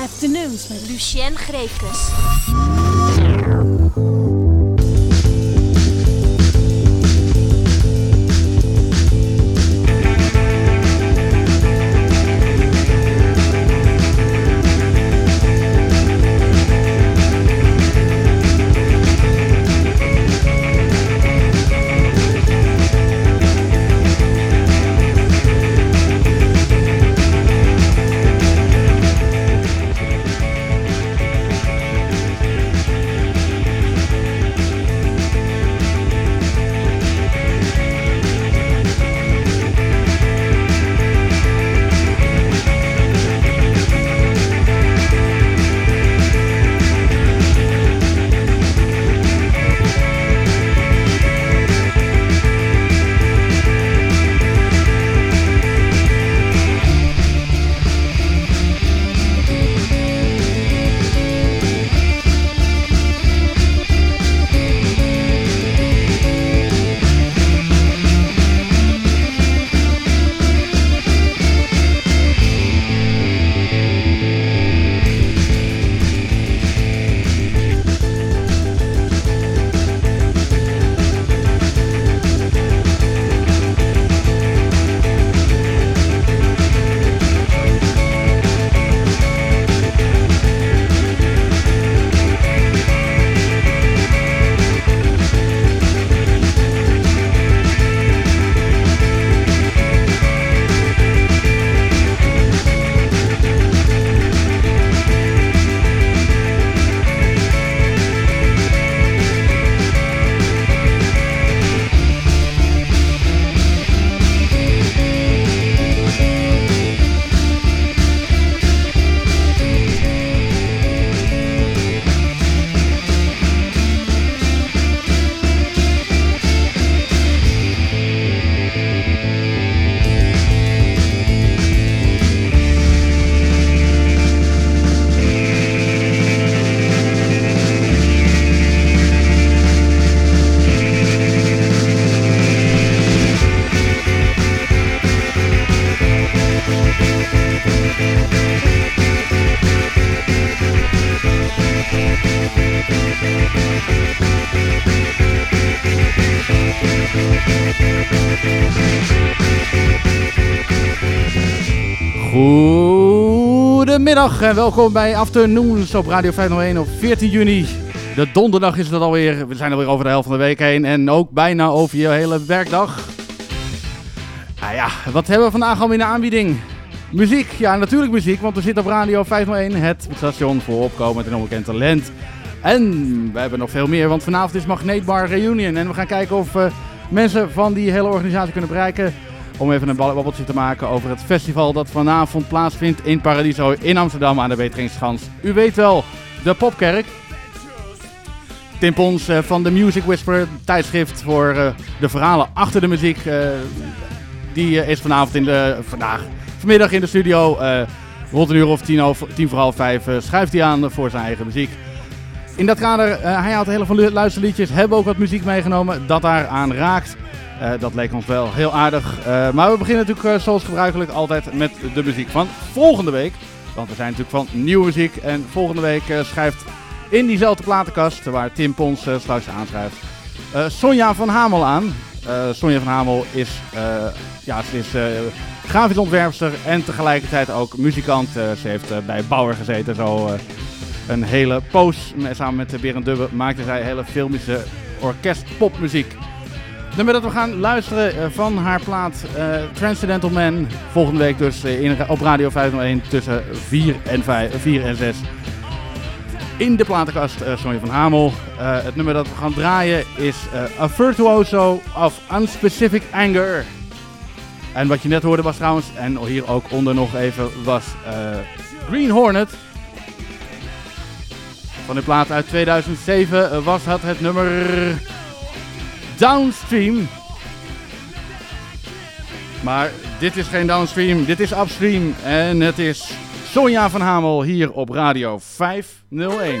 Afternoons met Lucien Grekus. Goedemiddag en welkom bij Afternoons op Radio 501 op 14 juni. De donderdag is het alweer. We zijn alweer over de helft van de week heen en ook bijna over je hele werkdag. Nou ja, wat hebben we vandaag al in de aanbieding? Muziek, ja natuurlijk muziek, want we zitten op Radio 501, het station voor opkomend en onbekend talent. En we hebben nog veel meer, want vanavond is Magneetbar Reunion en we gaan kijken of uh, mensen van die hele organisatie kunnen bereiken om even een babbeltje te maken over het festival dat vanavond plaatsvindt in Paradiso in Amsterdam aan de Weteringschans. U weet wel, de Popkerk. Tim Pons uh, van de Music Whisperer, tijdschrift voor uh, de verhalen achter de muziek. Uh, die is vanavond in de, vandaag, vanmiddag in de studio. rond een uur of tien, voor half vijf schuift hij aan voor zijn eigen muziek. In dat kader, hij had hele van luisterliedjes, hebben ook wat muziek meegenomen dat daar aan raakt. Uh, dat leek ons wel heel aardig. Uh, maar we beginnen natuurlijk uh, zoals gebruikelijk altijd met de muziek van volgende week. Want we zijn natuurlijk van nieuwe muziek. En volgende week schrijft in diezelfde platenkast, waar Tim Pons straks aanschrijft, Sonja van Hamel aan. Sonja van Hamel is, ja, ze is grafisch ontwerpster en tegelijkertijd ook muzikant. ze heeft bij Bauer gezeten, zo een hele poos. Samen met Berend Dubbe maakte zij hele filmische orkestpopmuziek nummer dat we gaan luisteren uh, van haar plaat uh, Transcendental Man. Volgende week dus uh, in, op Radio 501 tussen 4 en, 5, 4 en 6. In de platenkast Sonja van Hamel. het nummer dat we gaan draaien is A Virtuoso of Unspecific Anger. En wat je net hoorde was trouwens, en hier ook onder nog even, was Green Hornet. Van de plaat uit 2007 was dat het nummer Downstream. Maar dit is geen downstream, dit is upstream. En het is Sonja van Hamel hier op Radio 501.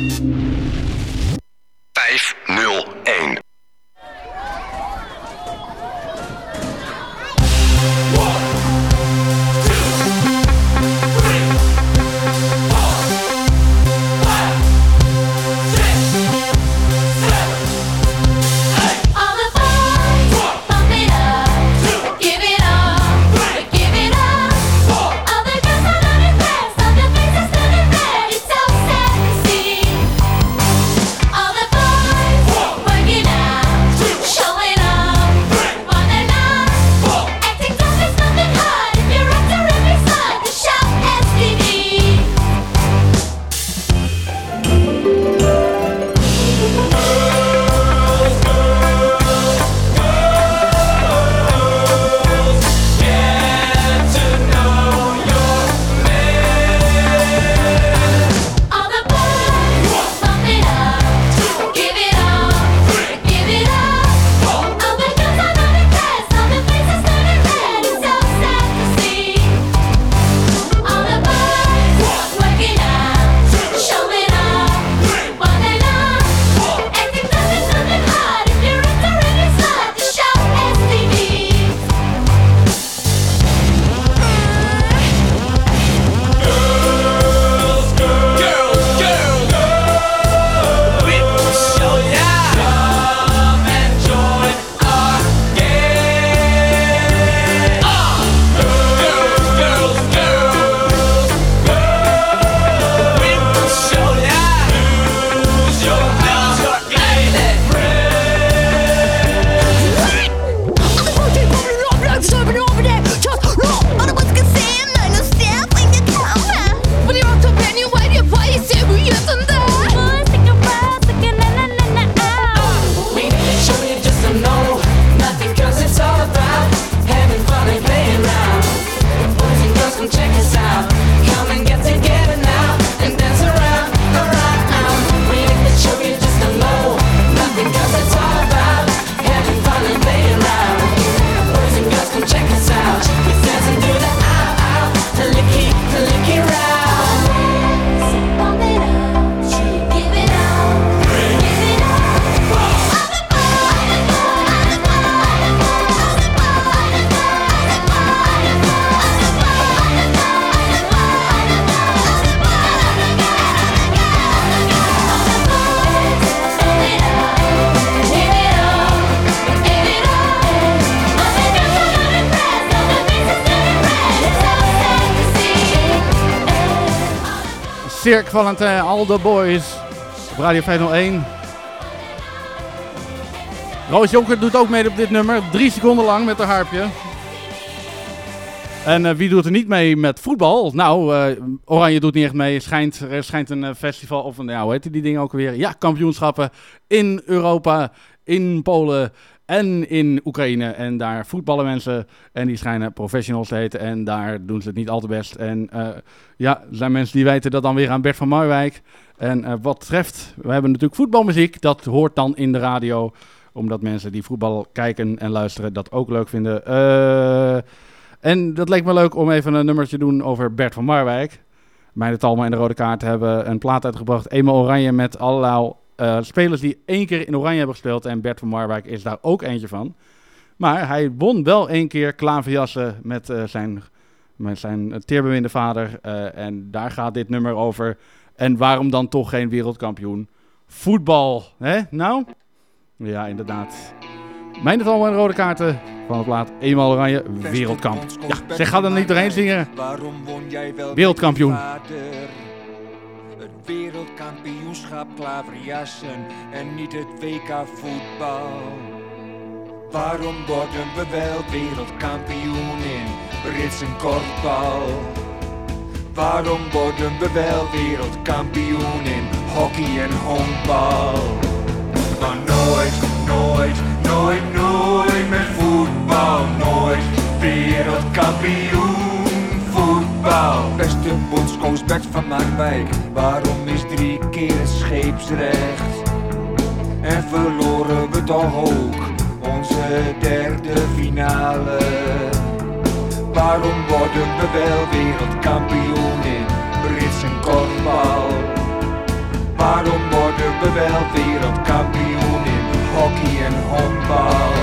Valentin, All the Boys. Op Radio 501. Roos Jonker doet ook mee op dit nummer. Drie seconden lang met haar harpje. En eh, wie doet er niet mee met voetbal? Nou, eh, Oranje doet niet echt mee. Schijnt, er schijnt een eh, festival, of een, ja, hoe heet die dingen ook weer? Ja, kampioenschappen in Europa, in Polen en in Oekraïne. En daar voetballen mensen en die schijnen professionals te heten. En daar doen ze het niet al te best. En eh, ja, zijn mensen die weten dat dan weer aan Bert van Marwijk. En eh, wat betreft, we hebben natuurlijk voetbalmuziek. Dat hoort dan in de radio. Omdat mensen die voetbal kijken en luisteren dat ook leuk vinden. Eh, en dat leek me leuk om even een nummertje te doen over Bert van Marwijk. Mij de Talma en de Rode Kaart hebben een plaat uitgebracht. Eenmaal Oranje met allerlei eh, spelers die één keer in Oranje hebben gespeeld. En Bert van Marwijk is daar ook eentje van. Maar hij won wel één keer klaverjassen met eh, zijn, met zijn teerbewinde vader. Eh, en daar gaat dit nummer over. En waarom dan toch geen wereldkampioen? Voetbal, hè? Nou? Ja, inderdaad. Mijn het allemaal in rode kaarten van het plaat Eenmaal Oranje Wereldkamp. Ja, zeg, ga er niet doorheen zingen. Waarom won jij wel Wereldkampioen. Wereldkampioenschap klaverjassen en niet het WK voetbal. Waarom worden we wel wereldkampioen in Brits en korfbal? Waarom worden we wel wereldkampioen in hockey en honkbal? Maar nooit, nooit, nooit, nooit met voetbal. Nooit wereldkampioen Beste bondscoach Bert van Marwijk, waarom is drie keer scheepsrecht? En verloren we toch ook onze derde finale? Waarom worden we wel wereldkampioen in tennis en korfbal. Waarom worden we wel wereldkampioen in hockey en honkbal?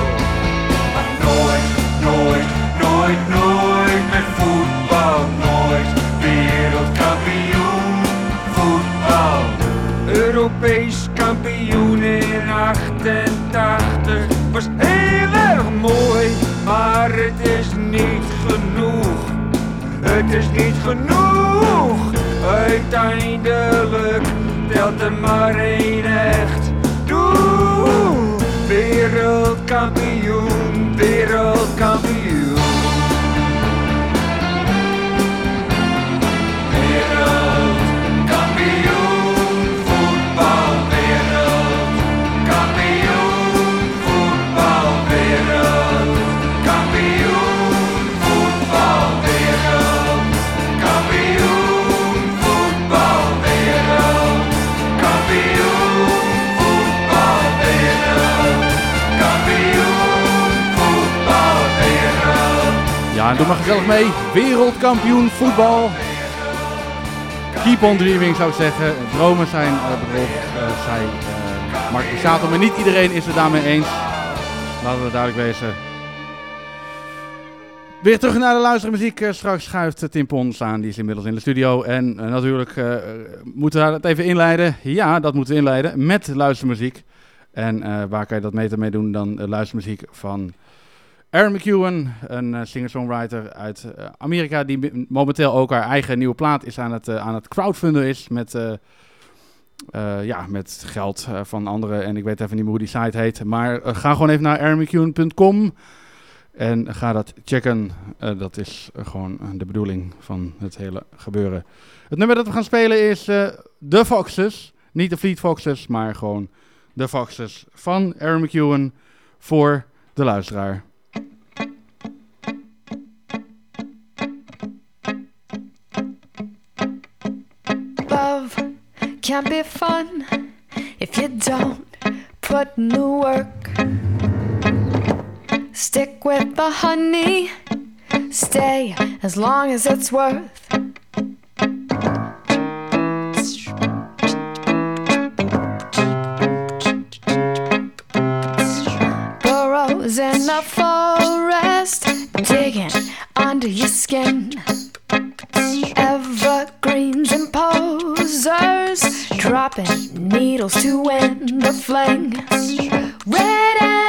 Maar nooit, nooit, nooit, nooit Europees kampioen in 88 was heel erg mooi, maar het is niet genoeg. Het is niet genoeg. Uiteindelijk telt er maar één echt. Doe, wereldkampioen, wereldkampioen. Wereldkampioen doe maar gezellig mee. Wereldkampioen voetbal. Keep on dreaming zou ik zeggen. Dromen zijn uh, bedrog, eh, zei uh, Mark. Maar niet iedereen is het daarmee eens. Laten we duidelijk wezen. Weer terug naar de luistermuziek. Uh, straks schuift Tim Pons aan. Die is inmiddels in de studio. En uh, natuurlijk uh, moeten we het even inleiden. Ja, dat moeten we inleiden. Met luistermuziek. En waar kan je dat mee doen dan luistermuziek van... Aaron McEwen, een uh, singer-songwriter uit uh, Amerika, die momenteel ook haar eigen nieuwe plaat is aan het, uh, aan het crowdfunden is met, ja, met geld van anderen. En ik weet even niet meer hoe die site heet. Maar ga gewoon even naar aaronmcEwen.com en ga dat checken. dat is gewoon de bedoeling van het hele gebeuren. Het nummer dat we gaan spelen is The Foxes. Niet de Fleet Foxes, maar gewoon The Foxes van Aaron McEwen voor de luisteraar. Can be fun if you don't put in the work. Stick with the honey, stay as long as it's worth. Burrows in the forest, digging under your skin dropping needles to win the fling. Red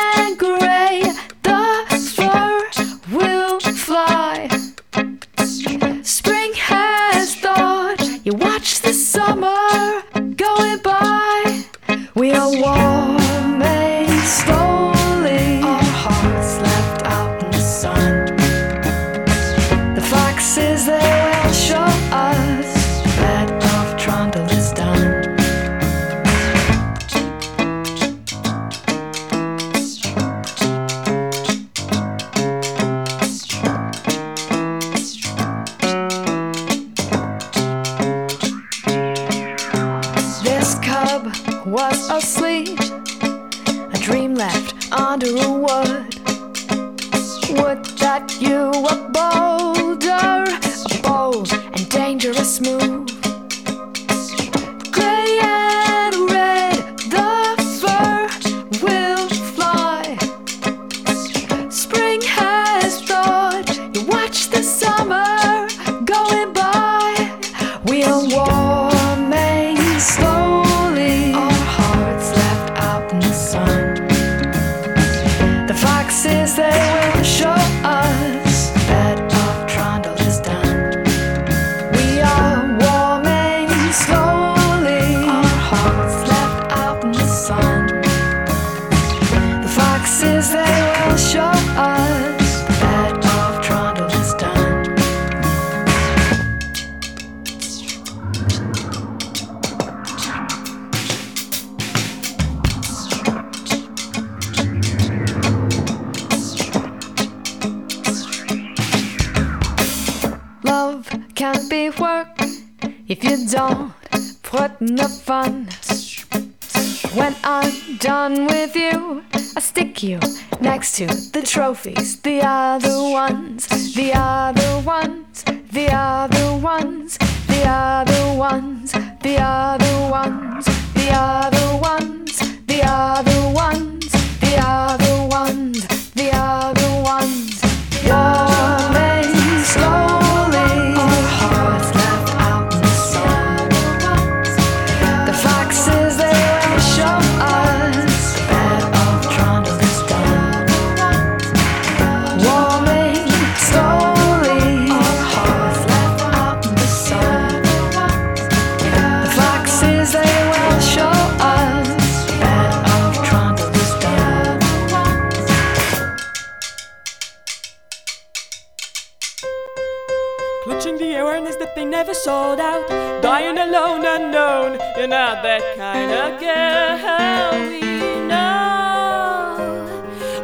You're not that kind of girl we know.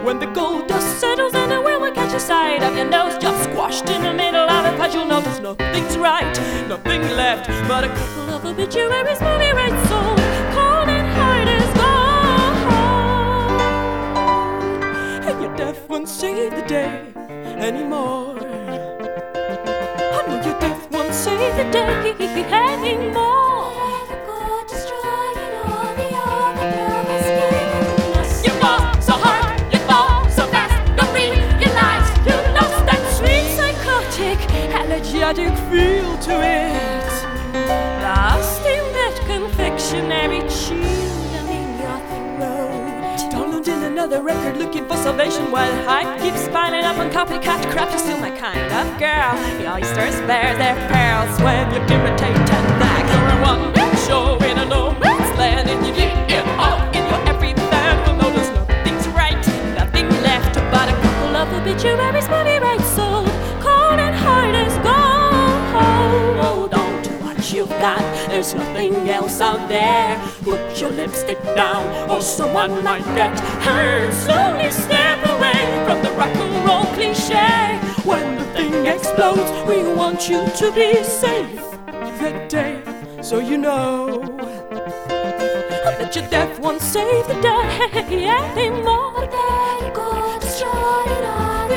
When the gold dust settles and the wind will catch a sight of your nose, just squashed in the middle of a patch, you'll notice nothing's right, nothing left but a couple of obituaries, movie rights sold. Cold and hard as gold. And your death won't save the day anymore. I know your death won't save the day anymore. Elegiac feel to it. Lost in that confectionery children in your throat. Download in another record looking for salvation while hype keeps piling up on copycat crap. You're still my kind of girl. The oysters bear their pearls when you imitate and that. You're a one-man show in a no man's land, and you dig it all in your every fan. Will notice nothing's right, nothing left but a couple of obituaries, movie rights got. There's nothing else out there. Put your lipstick down, or someone might get hurt. Slowly step away from the rock and roll cliche. When the thing explodes, we want you to be safe that day, so you know that your death won't save the day anymore. There you go, destroyed all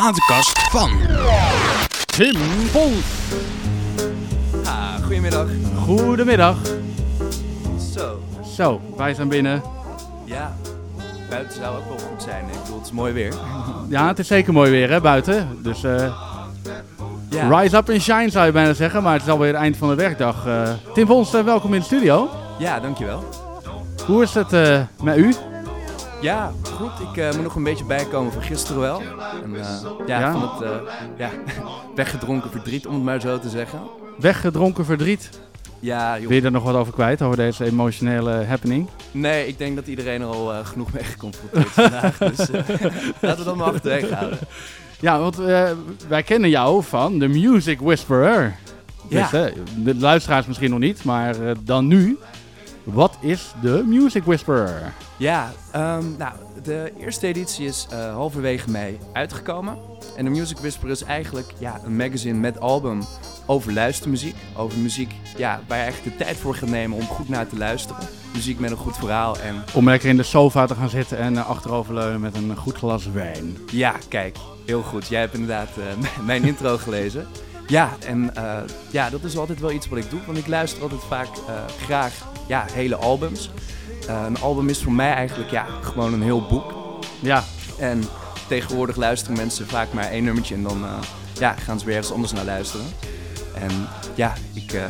platenkast van. Tim Pons. Ah, goedemiddag. Goedemiddag. Zo, Zo, wij zijn binnen. ja. Buiten zou ook wel goed zijn. Ik bedoel, het is mooi weer. Ja, het is zeker mooi weer hè, buiten. Dus eh, Ja. rise up and shine zou je bijna zeggen. Maar het is alweer het eind van de werkdag. Eh, Tim Pons, eh, welkom in de studio. Ja, dankjewel. Hoe is het eh, met u? Ja, goed. Ik eh, moet nog een beetje bijkomen van gisteren wel. En, eh, ja, Ja? van het eh, ja, weggedronken verdriet, om het maar zo te zeggen. Weggedronken verdriet. Ja, joh. Wil je er nog wat over kwijt, over deze emotionele happening? Nee, ik denk dat iedereen er al genoeg mee geconfronteerd is vandaag. Dus laten we dat maar achterwege houden. Ja, want wij kennen jou van de Music Whisperer. Ja. Dus, de luisteraars misschien nog niet, maar dan nu. Wat is de Music Whisperer? Ja, ehm, nou, de eerste editie is eh, halverwege mei uitgekomen. En de Music Whisperer is eigenlijk ja, een magazine met album over luistermuziek. Over muziek ja, waar je eigenlijk de tijd voor gaat nemen om goed naar te luisteren. Muziek met een goed verhaal. En Om lekker in de sofa te gaan zitten en eh, achteroverleunen met een goed glas wijn. ja, kijk, heel goed. Jij hebt inderdaad eh, mijn intro gelezen. Ja, en eh, ja, dat is altijd wel iets wat ik doe. Want ik luister altijd vaak eh, graag ja, hele albums. Eh, een album is voor mij eigenlijk ja, gewoon een heel boek. Ja, En tegenwoordig luisteren mensen vaak maar één nummertje en dan ja, gaan ze weer ergens anders naar luisteren. En ja, ik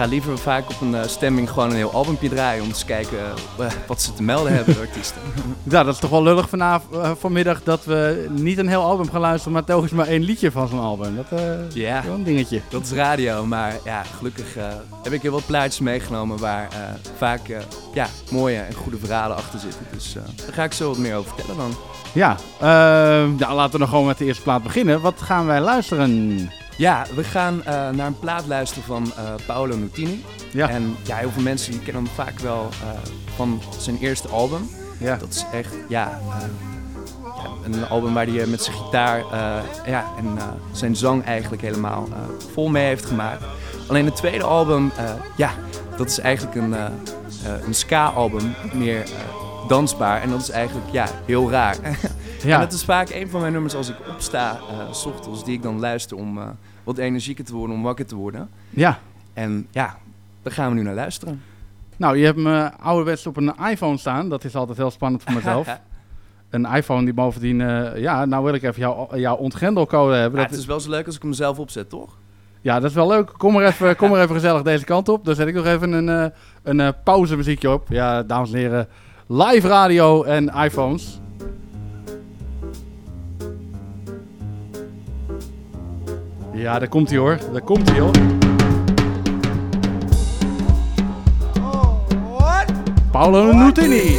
ga liever vaak op een eh, stemming gewoon een heel albumpje draaien om te kijken eh, wat ze te melden hebben, de artiesten. ja dat is toch wel lullig vanavond, eh, vanmiddag dat we niet een heel album gaan luisteren, maar telkens maar één liedje van zo'n album. Dat eh, Ja. is wel een dingetje. Dat is radio, maar ja, gelukkig eh, heb ik heel wat plaatjes meegenomen waar eh, vaak eh, ja, mooie en goede verhalen achter zitten. Dus eh, daar ga ik zo wat meer over vertellen dan. Ja, eh, ja, laten we dan gewoon met de eerste plaat beginnen. Wat gaan wij luisteren? Ja, we gaan eh, naar een plaat luisteren van eh, Paolo Nutini. Ja, En ja, heel veel mensen die kennen hem vaak wel eh, van zijn eerste album. ja. Dat is echt, ja, ja, een album waar hij met zijn gitaar ja, en zijn zang eigenlijk helemaal vol mee heeft gemaakt. Alleen het tweede album, ja, dat is eigenlijk een, een ska-album, meer dansbaar. En dat is eigenlijk, ja, heel raar. ja. En dat is vaak een van mijn nummers als ik opsta, s ochtends, die ik dan luister om wat energieker te worden, om wakker te worden. ja. En ja, daar gaan we nu naar luisteren. Nou, je hebt me ouderwets op een iPhone staan. Dat is altijd heel spannend voor mezelf. een iPhone die bovendien... eh, ja, nou wil ik even jouw, jouw ontgrendelcode hebben. Dat het is wel zo leuk als ik hem zelf opzet, toch? Ja, dat is wel leuk. Kom maar even, kom maar even gezellig deze kant op. Dan zet ik nog even een, eh een eh, pauzemuziekje op. Ja, dames en heren. Live radio en iPhones. Ja, daar komt hij hoor. Daar komt hij hoor. Paolo Nutini.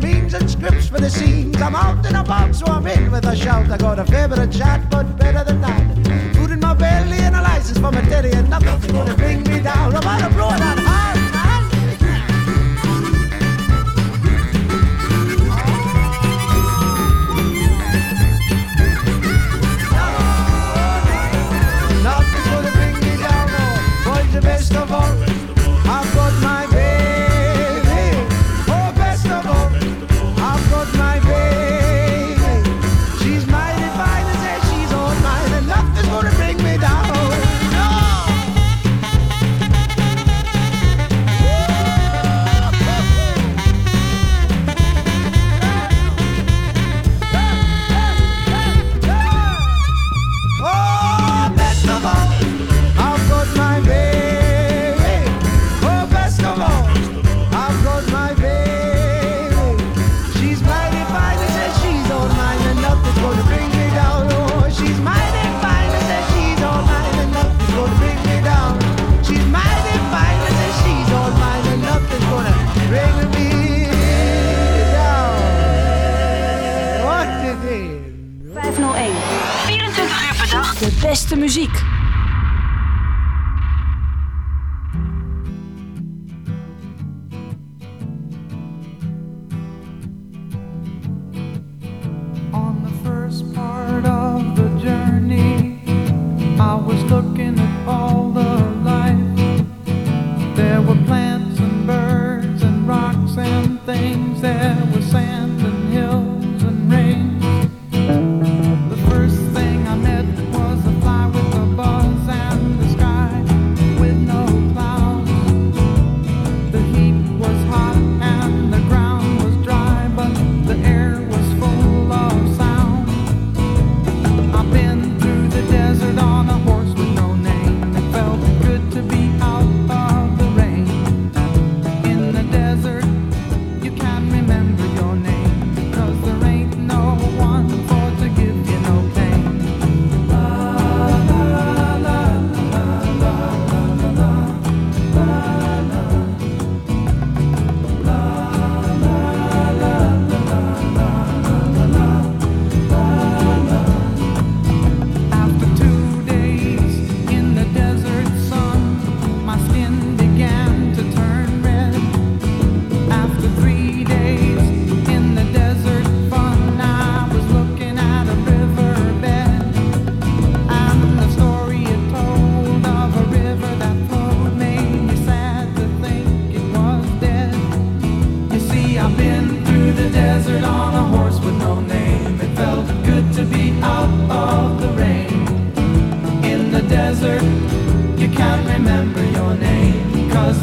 The means and scripts for the scenes. I'm out and about, so I'm in with a shout. I got a of chat, but better than that. Food in my belly and a license for my teddy, and nothing's gonna bring me down. I'm out of blow that hard, man.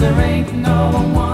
There ain't no one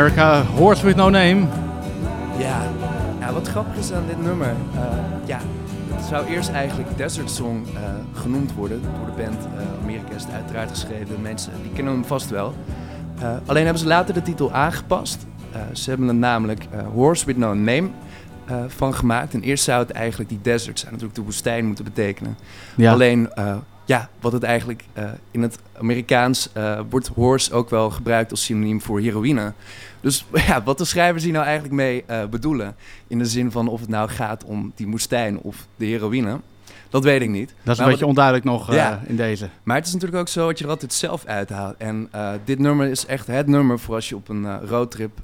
America, Horse with No Name. Ja. ja, wat grappig is aan dit nummer. eh, ja, het zou eerst eigenlijk Desert Song eh, genoemd worden door de band. eh Amerika is het uiteraard geschreven. Mensen die kennen hem vast wel. Alleen hebben ze later de titel aangepast. Ze hebben er namelijk Horse with No Name van gemaakt. En eerst zou het eigenlijk die desert zijn, natuurlijk de woestijn moeten betekenen. Ja. Alleen, ja, wat het eigenlijk in het Amerikaans eh, wordt horse ook wel gebruikt als synoniem voor heroïne. Dus ja, wat de schrijvers hier nou eigenlijk mee eh, bedoelen, in de zin van of het nou gaat om die woestijn of de heroïne, dat weet ik niet. Dat is een Maar beetje wat- onduidelijk nog eh, in deze. maar het is natuurlijk ook zo dat je er altijd zelf uithaalt. En dit nummer is echt het nummer voor als je op een roadtrip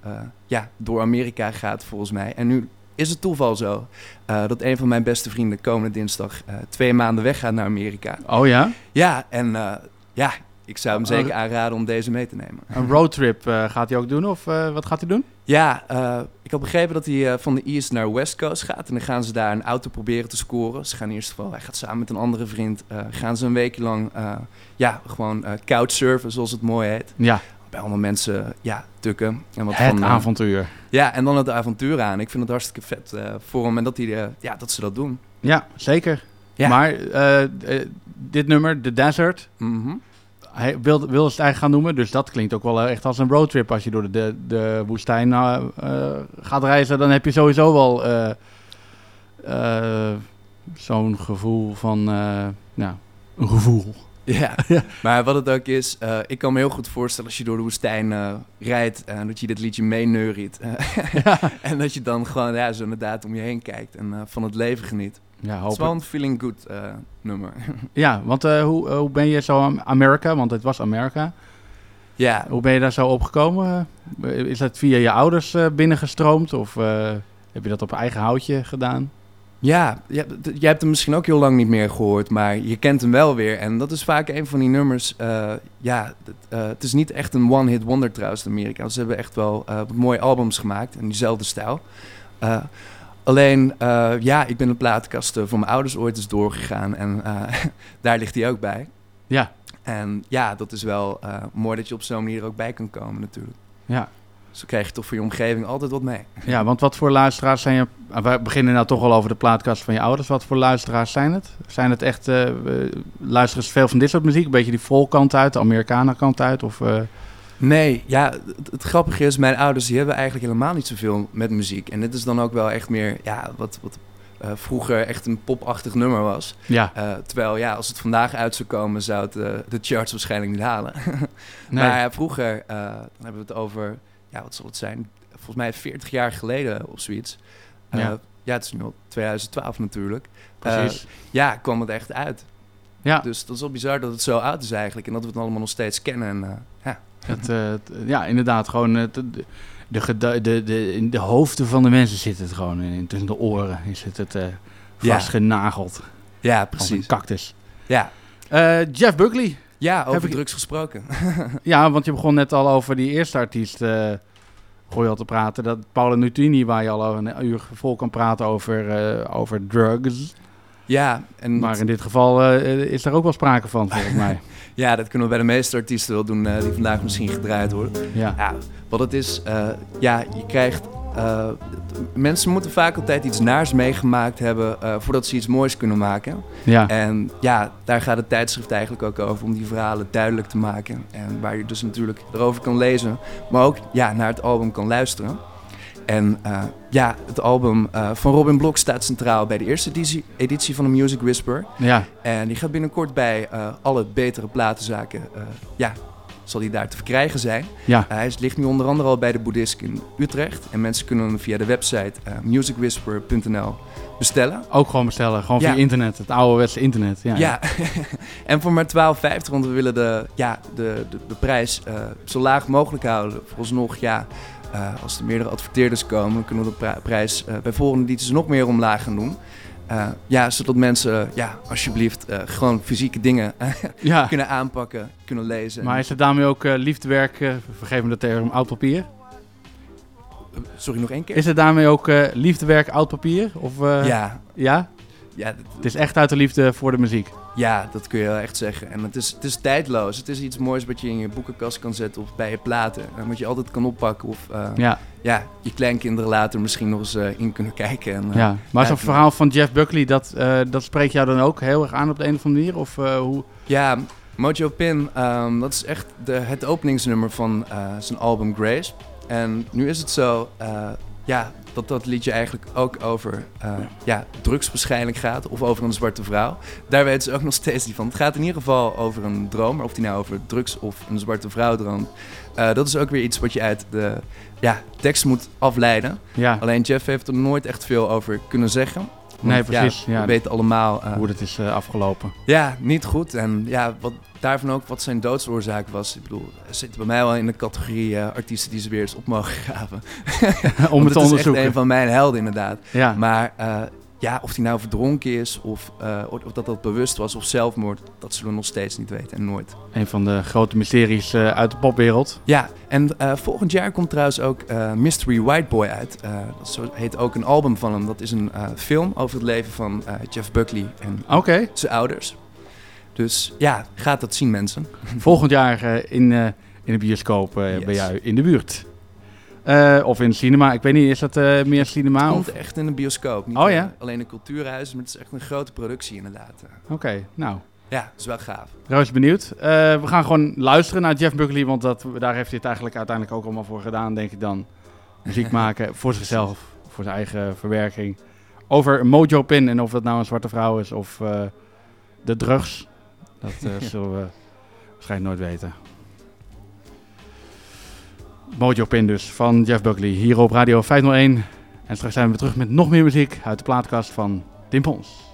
ja, door Amerika gaat, volgens mij. En nu is het toeval zo dat een van mijn beste vrienden komende dinsdag twee maanden weggaat naar Amerika. Oh ja? Ja, en ja, ik zou hem Oh, zeker dat- aanraden om deze mee te nemen. Een roadtrip eh, gaat hij ook doen of eh, wat gaat hij doen? Ja, eh, ik had begrepen dat hij van de East naar West Coast gaat. En dan gaan ze daar een auto proberen te scoren. Ze gaan eerst geval, hij gaat samen met een andere vriend, gaan ze een weekje lang, ja, gewoon couchsurfen, zoals het mooi heet. Ja, Bij allemaal mensen, ja, tukken. En wat het van, avontuur. Ja, en dan het avontuur aan. Ik vind het hartstikke vet voor hem en dat, hij, ja, dat ze dat doen. Ja, zeker. Ja. Maar dit nummer, The Desert, Mhm. Hij wil, wil het eigenlijk gaan noemen. Dus dat klinkt ook wel eh, echt als een roadtrip. Als je door de, de, woestijn eh, eh, gaat reizen, dan heb je sowieso wel zo'n gevoel van, nou, een gevoel. Ja, maar wat het ook is, ik kan me heel goed voorstellen als je door de woestijn rijdt en dat je dit liedje meeneuriet. Eh, en dat je dan gewoon ja, zo inderdaad om je heen kijkt en van het leven geniet. Ja, Het is hoop wel een feeling good eh, nummer. Ja, want eh, hoe, eh, hoe ben je zo aan Amerika? Want het was Amerika. ja, Hoe ben je daar zo opgekomen? Is dat via je ouders binnengestroomd? Of heb je dat op eigen houtje gedaan? ja, je hebt- jij hebt hem misschien ook heel lang niet meer gehoord, maar je kent hem wel weer. En dat is vaak een van die nummers. ja, het is niet echt een one-hit wonder trouwens in Amerika. Ze hebben echt wel wat mooie albums gemaakt in diezelfde stijl. Alleen, eh, ja, ik ben de platenkast eh, van mijn ouders ooit eens doorgegaan en eh, daar ligt hij ook bij. Ja, En ja, dat is wel mooi dat je op zo'n manier er ook bij kan komen natuurlijk. ja. Zo krijg je toch voor je omgeving altijd wat mee. ja, want wat voor luisteraars zijn je... ah, We beginnen nou toch al over de plaatkast van je ouders. Wat voor luisteraars zijn het? Zijn het echt... luisteren ze veel van dit soort muziek? Een beetje die volkant uit, de Amerikaner-kant uit? Of, Nee, ja, het, het grappige is, mijn ouders die hebben eigenlijk helemaal niet zoveel met muziek. En dit is dan ook wel echt meer, ja, wat, wat eh, vroeger echt een popachtig nummer was. Ja. Eh, terwijl ja, als het vandaag uit zou komen, zou het eh, de charts waarschijnlijk niet halen. Nee. Maar ja, vroeger, dan hebben we het over, ja, wat zal het zijn? Volgens mij 40 jaar geleden of zoiets. Ja. ja. het is nu al 2012 natuurlijk. Precies. Ja, kwam het echt uit. Ja. Dus dat is wel bizar dat het zo oud is eigenlijk. En dat we het allemaal nog steeds kennen. En, ja. Eh, ja, inderdaad, gewoon het- de, de, de, de, in de hoofden van de mensen zit het gewoon. In, tussen de oren is het, het eh, Ja. vastgenageld. ja, Als een precies. cactus. Ja. Eh, Jeff Buckley. ja, Heb over ik- drugs gesproken. Ja, want je begon net al over die eerste artiest. eh gooi je al te praten. Dat Paolo Nutini, waar je al een uur vol kan praten over, eh, over drugs. Ja, en Maar in dit geval eh, is daar ook wel sprake van, volgens mij. ja, dat kunnen we bij de meeste artiesten wel doen eh, die vandaag misschien gedraaid worden. Ja. Ja, wat het is, eh, ja, je krijgt. mensen moeten vaak altijd iets naars meegemaakt hebben voordat ze iets moois kunnen maken. Ja. En ja, daar gaat het tijdschrift eigenlijk ook over om die verhalen duidelijk te maken. En waar je dus natuurlijk erover kan lezen, maar ook ja, naar het album kan luisteren. En eh, ja, het album eh, van Robin Blok staat centraal bij de eerste editie, editie van de Music Whisper. ja. En die gaat binnenkort bij eh, alle betere platenzaken, ja, zal die daar te verkrijgen zijn. Ja. Hij ligt nu onder andere al bij de Boeddhisk in Utrecht. En mensen kunnen hem via de website musicwhisper.nl bestellen. Ook gewoon bestellen. Gewoon Ja. via internet. Het ouderwetse internet. Ja. Ja, en voor maar 12,50, want we willen de, ja, de, de, de prijs zo laag mogelijk houden. Vooralsnog, ja, eh, als er meerdere adverteerders komen, kunnen we de pri- prijs eh, bij volgende edities nog meer omlaag gaan doen. Eh, ja, zodat mensen, ja, alsjeblieft, gewoon fysieke dingen Ja. kunnen aanpakken, kunnen lezen. Maar is het daarmee ook liefdewerk, vergeef me de term, oud papier? Sorry, nog één keer? Is het daarmee ook liefdewerk, oud papier? Of, ja, Ja? ja, dat- Het is echt uit de liefde voor de muziek. Ja, dat kun je wel echt zeggen. En het is, het is tijdloos. Het is iets moois wat je in je boekenkast kan zetten of bij je platen. En wat je altijd kan oppakken of eh, Ja, ja, je kleinkinderen later misschien nog eens eh, in kunnen kijken. En, eh, ja. Maar zo'n verhaal van Jeff Buckley, dat, dat spreekt jou dan ook heel erg aan op de een of andere manier? Of hoe? Ja, Mojo Pin, ehm, dat is echt de, het openingsnummer van zijn album Grace. En nu is het zo ja, dat dat liedje eigenlijk ook over eh, ja, drugs waarschijnlijk gaat. Of over een zwarte vrouw. Daar weten ze ook nog steeds niet van. Het gaat in ieder geval over een droom. Maar of die nou over drugs of een zwarte vrouw droomt. eh, dat is ook weer iets wat je uit de ja, tekst moet afleiden. Ja, Alleen Jeff heeft er nooit echt veel over kunnen zeggen. Want, Nee, precies, ja. we weten allemaal eh, hoe dat is eh, afgelopen. ja, niet goed. En ja, wat daarvan ook wat zijn doodsoorzaak was. Ik bedoel, zit bij mij wel in de categorie eh, artiesten die ze weer eens op mogen graven. Om het te is echt onderzoeken. een van mijn helden inderdaad. Ja, Maar ja, of hij nou verdronken is of, eh, of dat dat bewust was of zelfmoord, dat zullen we nog steeds niet weten en nooit. een van de grote mysteries eh, uit de popwereld. Ja, en eh, volgend jaar komt trouwens ook Mystery White Boy uit. Dat zo heet ook een album van hem. Dat is een film over het leven van Jeff Buckley en zijn ouders. Dus ja, gaat dat zien mensen. volgend jaar in, in de bioscoop Yes. bij jou in de buurt. Eh, of in het cinema. Ik weet niet, is dat eh, meer cinema? komt Of... echt in een bioscoop. Niet Oh, eh, ja? alleen een cultuurhuis, maar het is echt een grote productie inderdaad. Eh, Oké, nou. Ja, dat is wel gaaf. Reuze benieuwd. Eh, we gaan gewoon luisteren naar Jeff Buckley, want dat, daar heeft hij het eigenlijk uiteindelijk ook allemaal voor gedaan, denk ik dan. Muziek maken voor zichzelf, voor zijn eigen verwerking. Over Mojo Pin en of dat nou een zwarte vrouw is of eh, de drugs. Dat eh, zullen we waarschijnlijk nooit weten. Mojo Pin dus, van Jeff Buckley, hier op Radio 501. En straks zijn we terug met nog meer muziek uit de plaatkast van Tim Pons.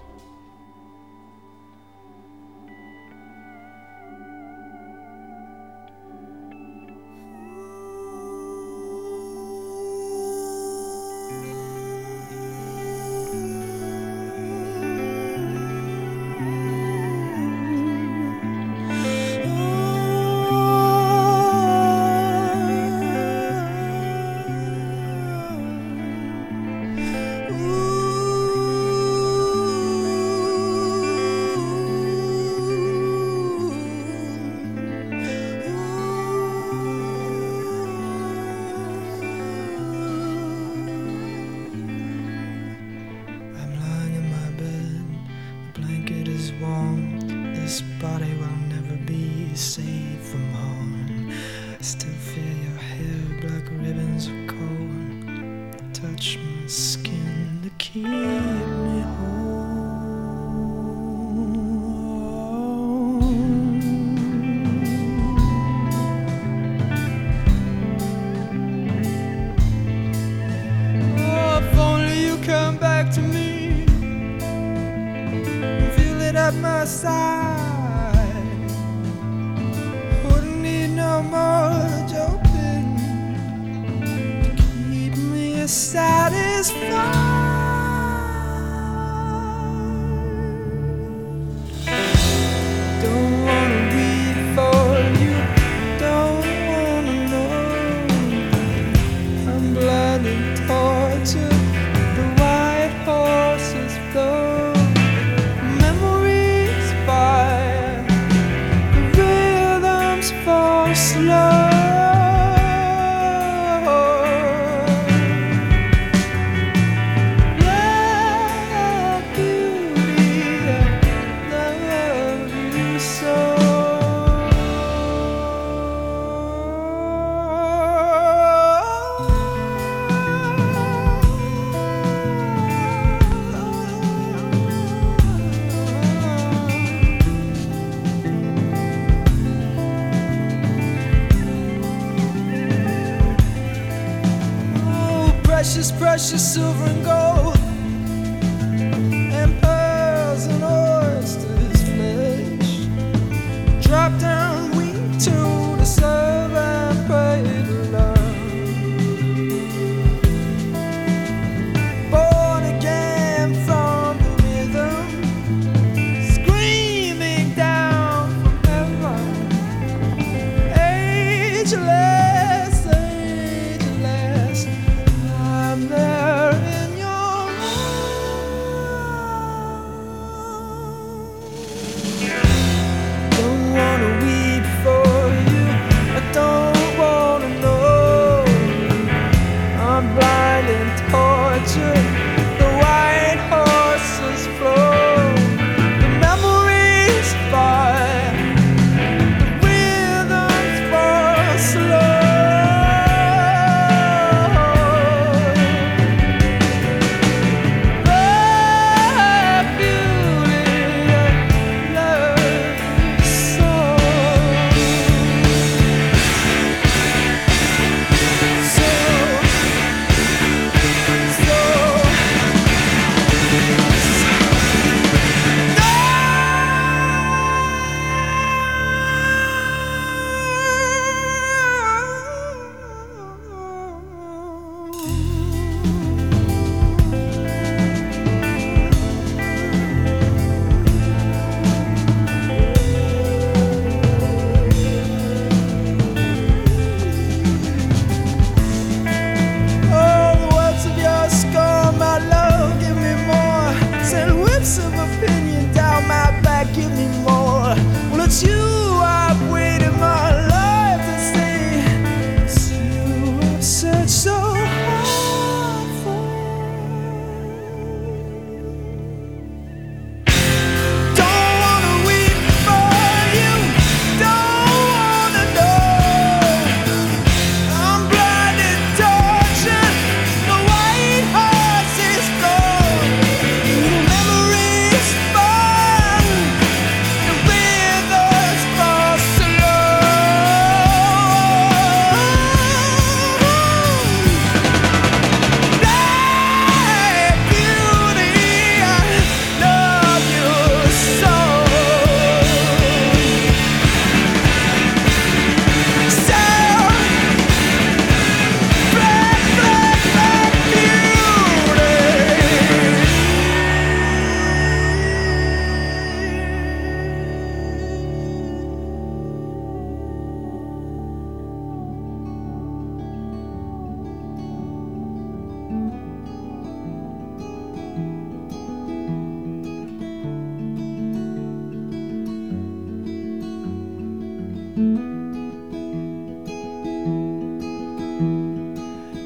your silver and gold.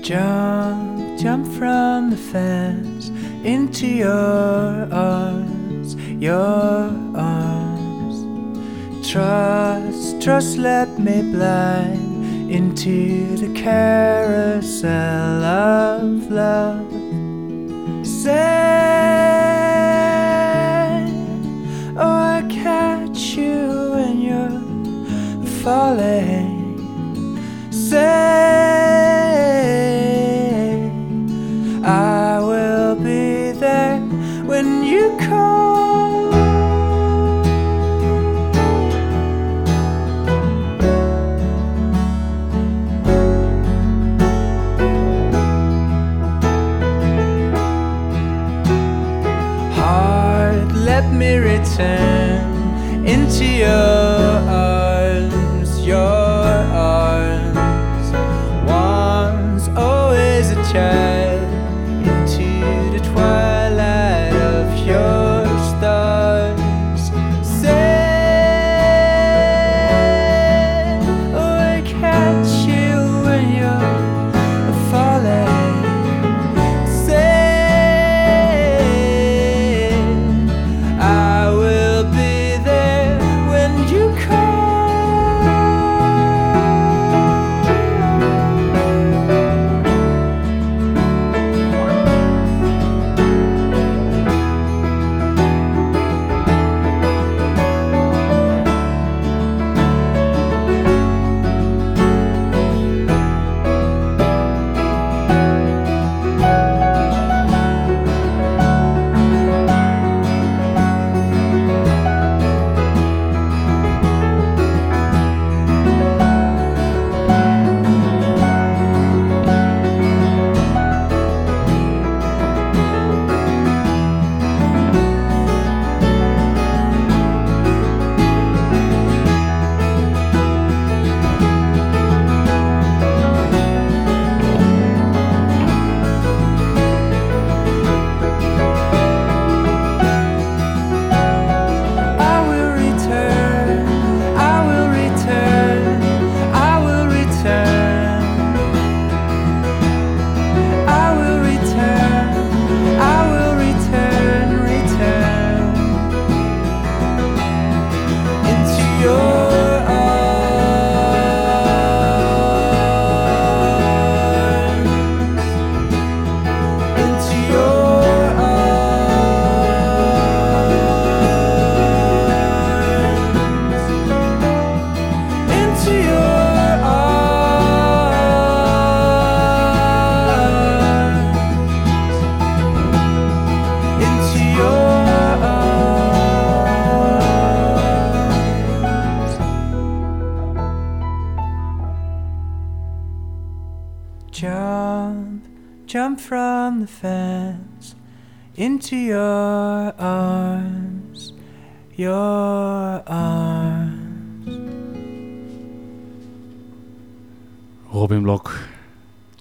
Jump, jump from the fence into your arms, your arms. Trust, trust, let me blind into the carousel of love. Say, oh, I catch you when you're falling. Say.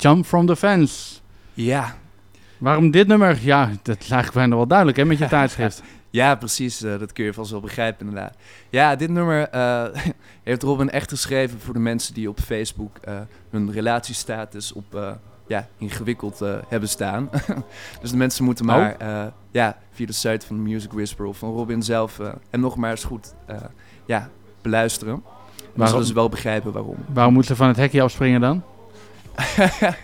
Jump from the fence. Ja. Waarom dit nummer? Ja, dat eigenlijk bijna wel duidelijk hè, met je tijdschrift. Ja, precies. eh, dat kun je vast wel begrijpen, inderdaad. Ja, dit nummer eh, heeft Robin echt geschreven voor de mensen die op Facebook eh, hun relatiestatus op ja, ingewikkeld hebben staan. dus de mensen moeten maar Oh. eh, ja, via de site van Music Whisper of van Robin zelf hem nog maar eens goed ja, beluisteren. Dan Waarom? zullen ze wel begrijpen waarom. Waarom moeten ze van het hekje afspringen dan?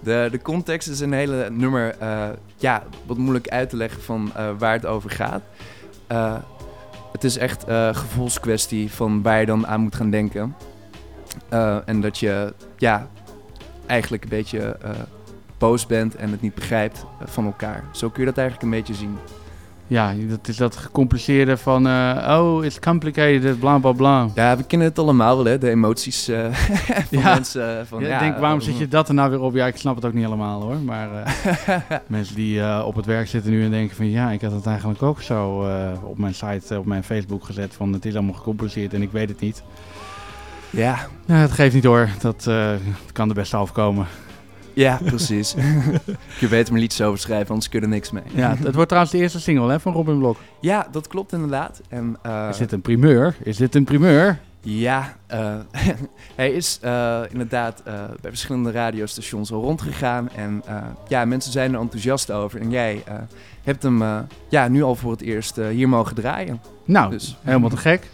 De, de context is een hele nummer, eh, ja, wat moeilijk uit te leggen van eh, waar het over gaat. Eh, het is echt eh gevoelskwestie van waar je dan aan moet gaan denken. En dat je, ja, eigenlijk een beetje boos bent en het niet begrijpt van elkaar. Zo kun je dat eigenlijk een beetje zien. Ja, dat is dat gecompliceerde van... eh, oh, it's complicated, bla bla bla. Ja, we kennen het allemaal wel, hè? De emoties eh, van Ja. mensen. eh, van, Ja, ja, ik denk, waarom eh, zit je dat er nou weer op? Ja, ik snap het ook niet helemaal hoor. Maar eh, mensen die eh, op het werk zitten nu en denken van... Ja, ik had het eigenlijk ook zo eh, op mijn site, eh, op mijn Facebook gezet van... Het is allemaal gecompliceerd en ik weet het niet. Ja. Ja, het geeft niet hoor. Dat eh, kan er best afkomen. Ja, precies. je weet er maar liedjes over schrijven, anders kun je er niks mee. Ja, het wordt trouwens de eerste single hè, van Robin Blok. Ja, dat klopt inderdaad. En, eh, Is dit een primeur? Is dit een primeur? Ja, eh, hij is eh, inderdaad bij verschillende radiostations al rondgegaan. En ja, mensen zijn er enthousiast over. En jij hebt hem ja, nu al voor het eerst hier mogen draaien. Nou, Dus- helemaal te gek.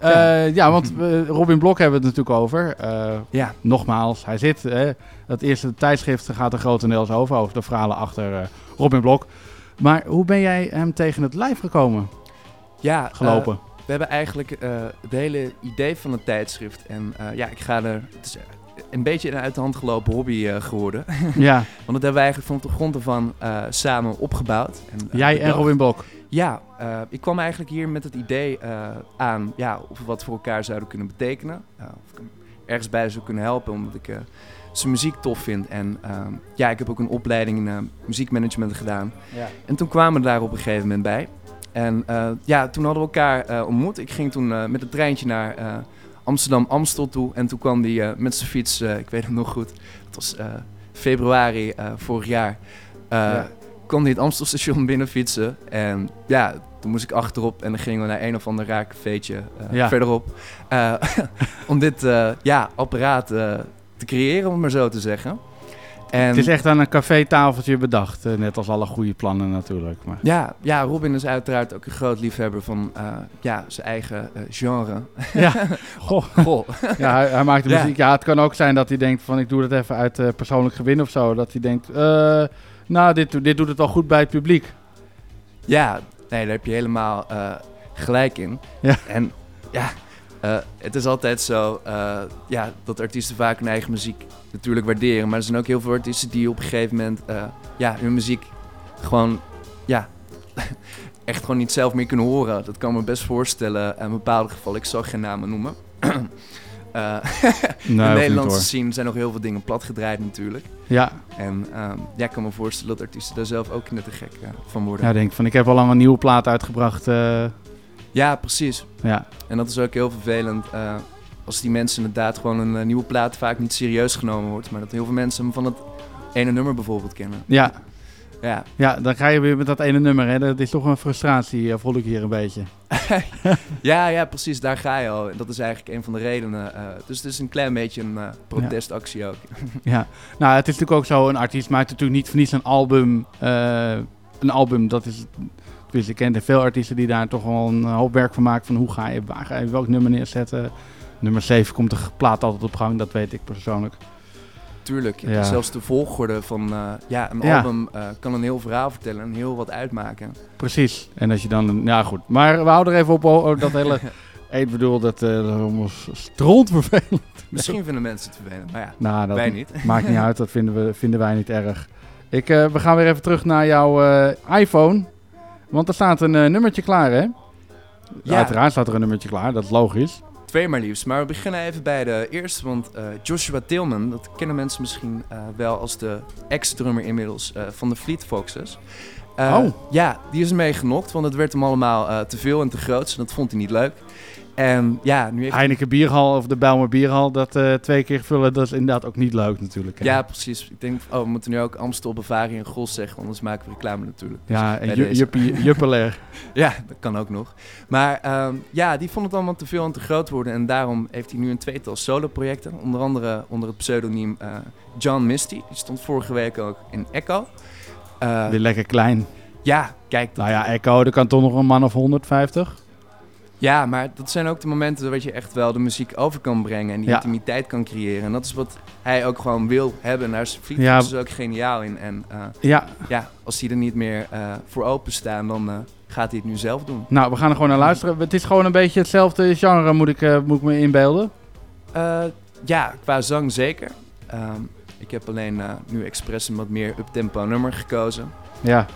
Eh, ja, want Robin Blok hebben we het natuurlijk over. Eh, Ja. Nogmaals, hij zit. hè, dat eerste tijdschrift gaat er grotendeels over, over de verhalen achter eh, Robin Blok. Maar hoe ben jij hem tegen het lijf gekomen? Ja, Gelopen. we hebben eigenlijk het hele idee van het tijdschrift. En ja, ik ga er. Het is een beetje een uit de hand gelopen hobby geworden. Ja. Want dat hebben we eigenlijk van de grond ervan samen opgebouwd. En, Jij en. Robin Blok. Ja, eh, ik kwam eigenlijk hier met het idee eh, aan ja, of we wat voor elkaar zouden kunnen betekenen. Of ik hem ergens bij zou kunnen helpen, omdat ik eh, zijn muziek tof vind. En ehm, ja, ik heb ook een opleiding in muziekmanagement gedaan. Ja. En toen kwamen we daar op een gegeven moment bij. En ja, toen hadden we elkaar ontmoet. Ik ging toen met het treintje naar Amsterdam-Amstel toe. En toen kwam hij met zijn fiets, ik weet het nog goed, het was februari vorig jaar. Ja. Kwam hij het Amstelstation binnen fietsen. En ja, toen moest ik achterop en dan gingen we naar een of ander raar cafeetje eh, Ja. verderop. eh, om dit eh, ja, apparaat te creëren, om het maar zo te zeggen. En Het is echt aan een cafétafeltje bedacht. net als alle goede plannen natuurlijk. Maar. ja, ja, Robin is uiteraard ook een groot liefhebber van ja, zijn eigen genre. Ja, goh. Goh. Ja, hij, hij maakt de Ja. muziek. Ja, het kan ook zijn dat hij denkt van ik doe dat even uit persoonlijk gewin of zo. Dat hij denkt, nou, dit, dit doet het wel goed bij het publiek. Ja, nee, daar heb je helemaal eh, gelijk in. Ja. En ja, eh, het is altijd zo eh, ja, dat artiesten vaak hun eigen muziek natuurlijk waarderen. Maar er zijn ook heel veel artiesten die op een gegeven moment ja, hun muziek gewoon ja, echt gewoon niet zelf meer kunnen horen. Dat kan me best voorstellen. In een bepaalde gevallen, ik zal geen namen noemen. Eh, hoeft de Nederlandse scene zijn nog heel veel dingen platgedraaid natuurlijk. Ja. En ehm, ja, ik kan me voorstellen dat artiesten daar zelf ook net te gek eh, van worden. Ja, denk van ik heb al lang een nieuwe plaat uitgebracht. eh, Ja, precies. Ja. En dat is ook heel vervelend als die mensen inderdaad gewoon een nieuwe plaat vaak niet serieus genomen wordt. Maar dat heel veel mensen hem van het ene nummer bijvoorbeeld kennen. ja. Ja. ja, dan ga je weer met dat ene nummer. Hè. Dat is toch een frustratie, eh, voel ik hier een beetje. ja, ja, precies. Daar ga je al. En dat is eigenlijk een van de redenen. eh, dus het is een klein beetje een eh, protestactie ook. Ja, nou het is natuurlijk ook zo, een artiest maakt natuurlijk niet voor niets een album. een album, dat is, dus ik ken veel artiesten die daar toch wel een hoop werk van maken. Van hoe ga je, waar ga je welk nummer neerzetten. Nummer 7 komt de plaat altijd op gang, dat weet ik persoonlijk. Tuurlijk. Ja. Zelfs de volgorde van eh, ja, een Ja. album eh, kan een heel verhaal vertellen en heel wat uitmaken. Precies. En als je dan, ja goed. Maar we houden er even op, oh, dat hele, ik bedoel, dat eh, is allemaal stront vervelend. Misschien vinden mensen het vervelend, maar ja, Nou, dat wij niet. Maakt niet uit, dat vinden, we, vinden wij niet erg. Ik, eh, we gaan weer even terug naar jouw eh, iPhone. Want er staat een eh, nummertje klaar, hè? Ja. Uiteraard staat er een nummertje klaar, dat is logisch. Twee maar liefst. Maar we beginnen even bij de eerste, want eh, Joshua Tillman, dat kennen mensen misschien eh, wel als de ex-drummer inmiddels eh, van de Fleet Foxes. Oh. Ja, die is ermee genokt, want het werd hem allemaal te veel en te groot. En dat vond hij niet leuk. En ja, nu heeft Heineken Bierhal of de Bijlmer Bierhal, dat eh, twee keer vullen, dat is inderdaad ook niet leuk natuurlijk. hè? Ja, precies. Ik denk, oh, we moeten nu ook Amstel, Bavaria en Gros zeggen, anders maken we reclame natuurlijk. Ja, Dus en. Juppie- Juppeler. ja, dat kan ook nog. Maar ehm, ja, die vond het allemaal te veel en te groot worden. En daarom heeft hij nu een tweetal solo-projecten. Onder andere onder het pseudoniem eh, John Misty. Die stond vorige week ook in Echo. Eh, Weer lekker klein. ja, kijk. Nou ja, Echo, er kan toch nog een man of 150? Ja, maar dat zijn ook de momenten dat je echt wel de muziek over kan brengen. En die Ja. intimiteit kan creëren. En dat is wat hij ook gewoon wil hebben. En daar is Fleet Ja. Foxes ook geniaal in. En eh, Ja. ja, als die er niet meer eh, voor openstaan, dan eh, gaat hij het nu zelf doen. Nou, we gaan er gewoon naar luisteren. Het is gewoon een beetje hetzelfde genre, moet ik, moet ik me inbeelden. Ja, qua zang zeker. Ehm, ik heb alleen nu expres een wat meer uptempo nummer gekozen. Ja.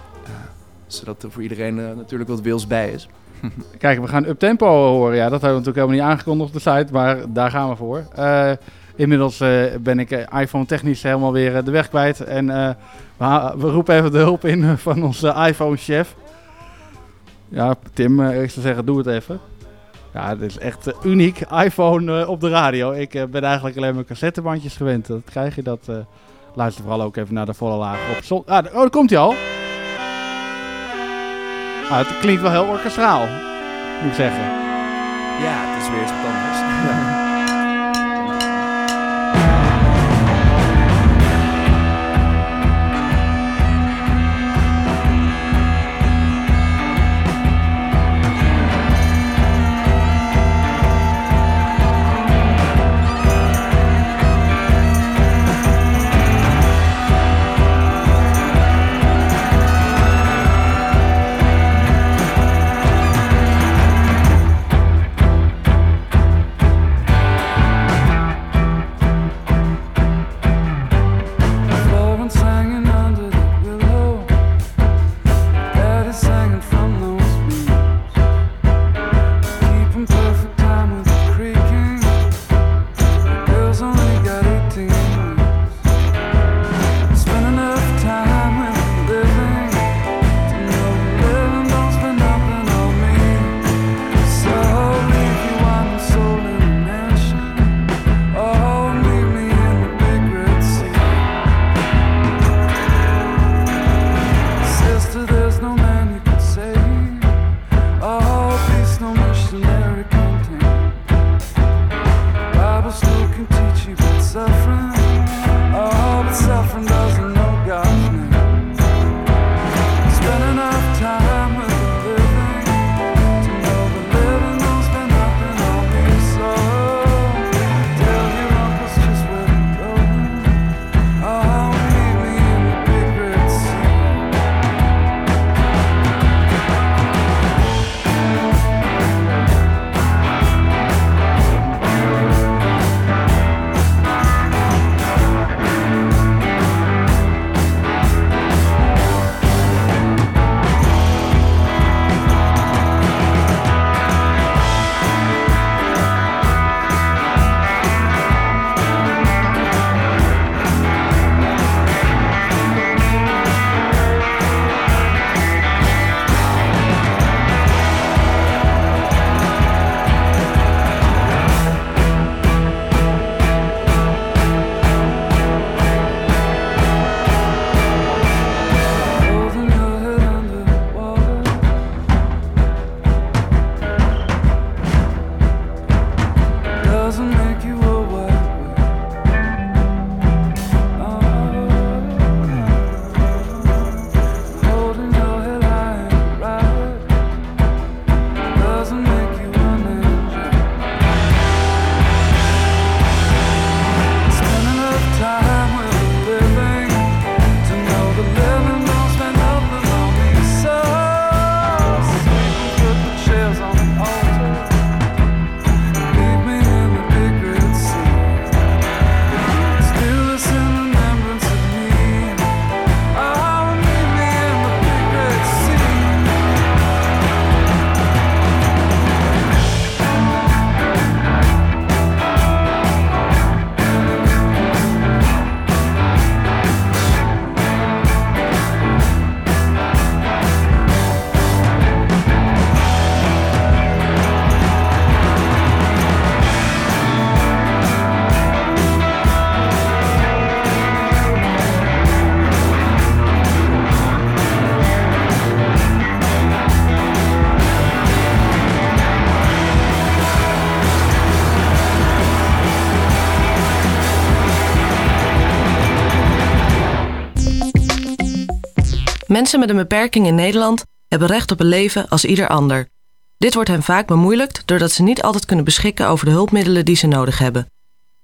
Zodat er voor iedereen natuurlijk wat wils bij is. Kijk, we gaan uptempo horen. Ja, dat hebben we natuurlijk helemaal niet aangekondigd op de site, maar daar gaan we voor. Eh, inmiddels eh, ben ik eh, iPhone technisch helemaal weer de weg kwijt. En we, we roepen even de hulp in van onze iPhone-chef. Ja, Tim, ik zou zeggen, doe het even. Ja, het is echt uniek. iPhone op de radio. Ik ben eigenlijk alleen maar cassettebandjes gewend. Dat krijg je dat. luister vooral ook even naar de volle laag op zon. Ah, oh, komt hij al. Ah, het klinkt wel heel orkestraal, moet ik zeggen. Ja, het is weer eens Mensen met een beperking in Nederland hebben recht op een leven als ieder ander. Dit wordt hen vaak bemoeilijkt doordat ze niet altijd kunnen beschikken over de hulpmiddelen die ze nodig hebben.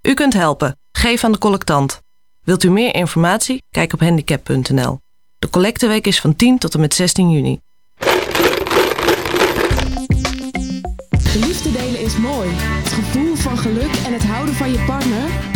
U kunt helpen. Geef aan de collectant. Wilt u meer informatie? Kijk op handicap.nl. De collecteweek is van 10 tot en met 16 juni. De liefde delen is mooi. Het gevoel van geluk en het houden van je partner,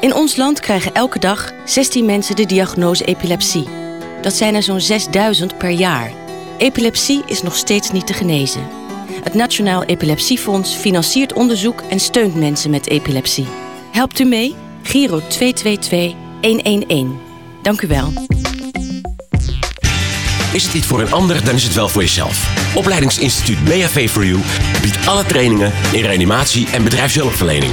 In ons land krijgen elke dag 16 mensen de diagnose epilepsie. Dat zijn er zo'n 6000 per jaar. Epilepsie is nog steeds niet te genezen. Het Nationaal Epilepsiefonds financiert onderzoek en steunt mensen met epilepsie. Helpt u mee? Giro 222 111. Dank u wel. Is het niet voor een ander, dan is het wel voor jezelf. Opleidingsinstituut BHV for You biedt alle trainingen in reanimatie en bedrijfshulpverlening.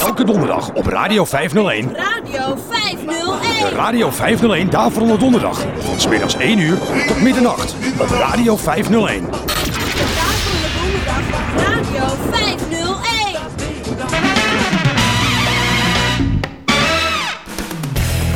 Elke donderdag op Radio 501. Radio 501. De Radio 501 Daverende Donderdag. Van smiddags 1 uur tot middernacht op Radio 501. Radio 501.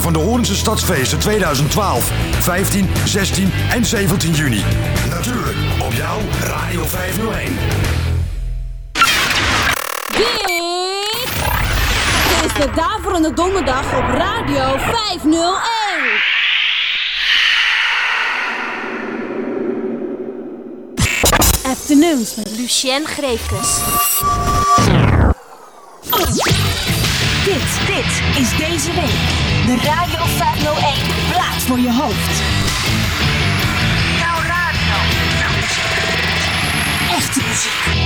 van de Hoornse Stadsfeesten 2012, 15, 16 en 17 juni. Natuurlijk op jouw Radio 501. Dit is de Daverende Donderdag op Radio 501. Afternoons met Lucien Greefkes. Dit, dit is deze week de Radio 501 plaats voor je hoofd. Jouw radio. Echte muziek.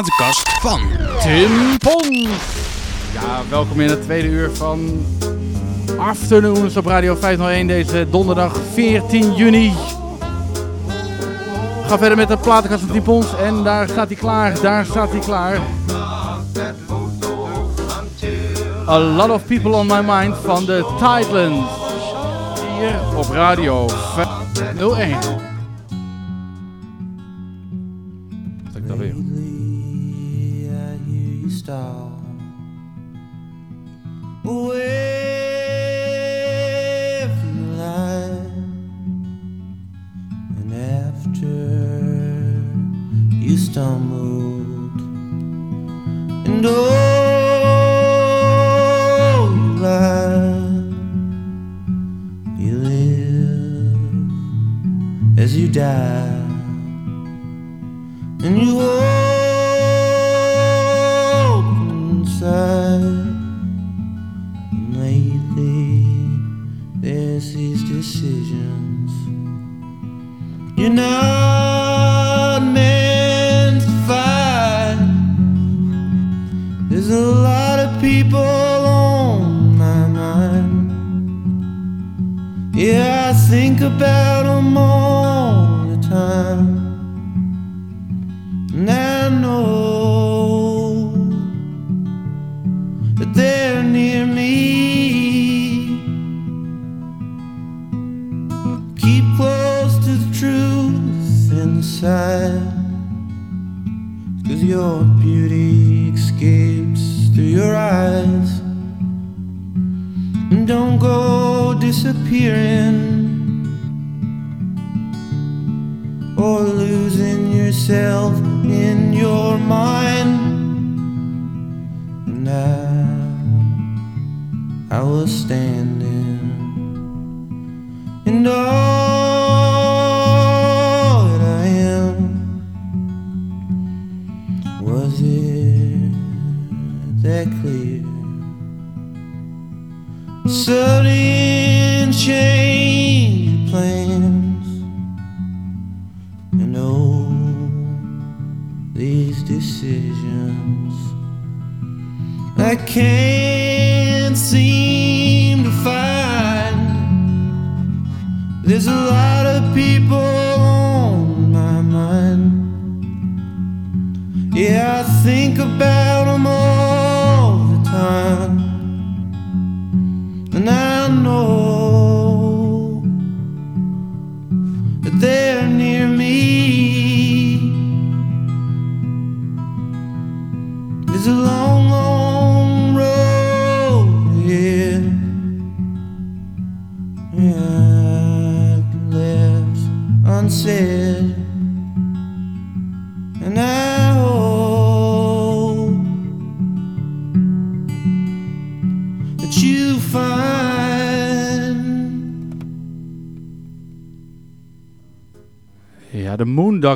Platenkast van Tim Pons. Ja, welkom in het tweede uur van Afternoons op Radio 501 deze donderdag 14 juni. Gaan verder met de platenkast van Tim Pons en daar staat hij klaar, daar staat hij klaar. A lot of people on my mind van de Tidelands. Hier op Radio 501.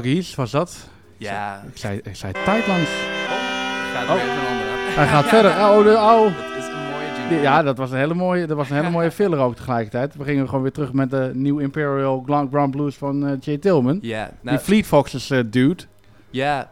De Moondoggies was dat. Ja. Ik zei, ik zei tijd langs. Gaat Oh. Hij gaat verder. Oh, de, oh. Is een mooie jingle. Ja, dat was een hele mooie, dat was een hele mooie filler ook tegelijkertijd. We gingen gewoon weer terug met de New Imperial Grand Blues van eh, Jay Tillman. Ja, nou- Die Fleet Foxes eh, dude. Ja,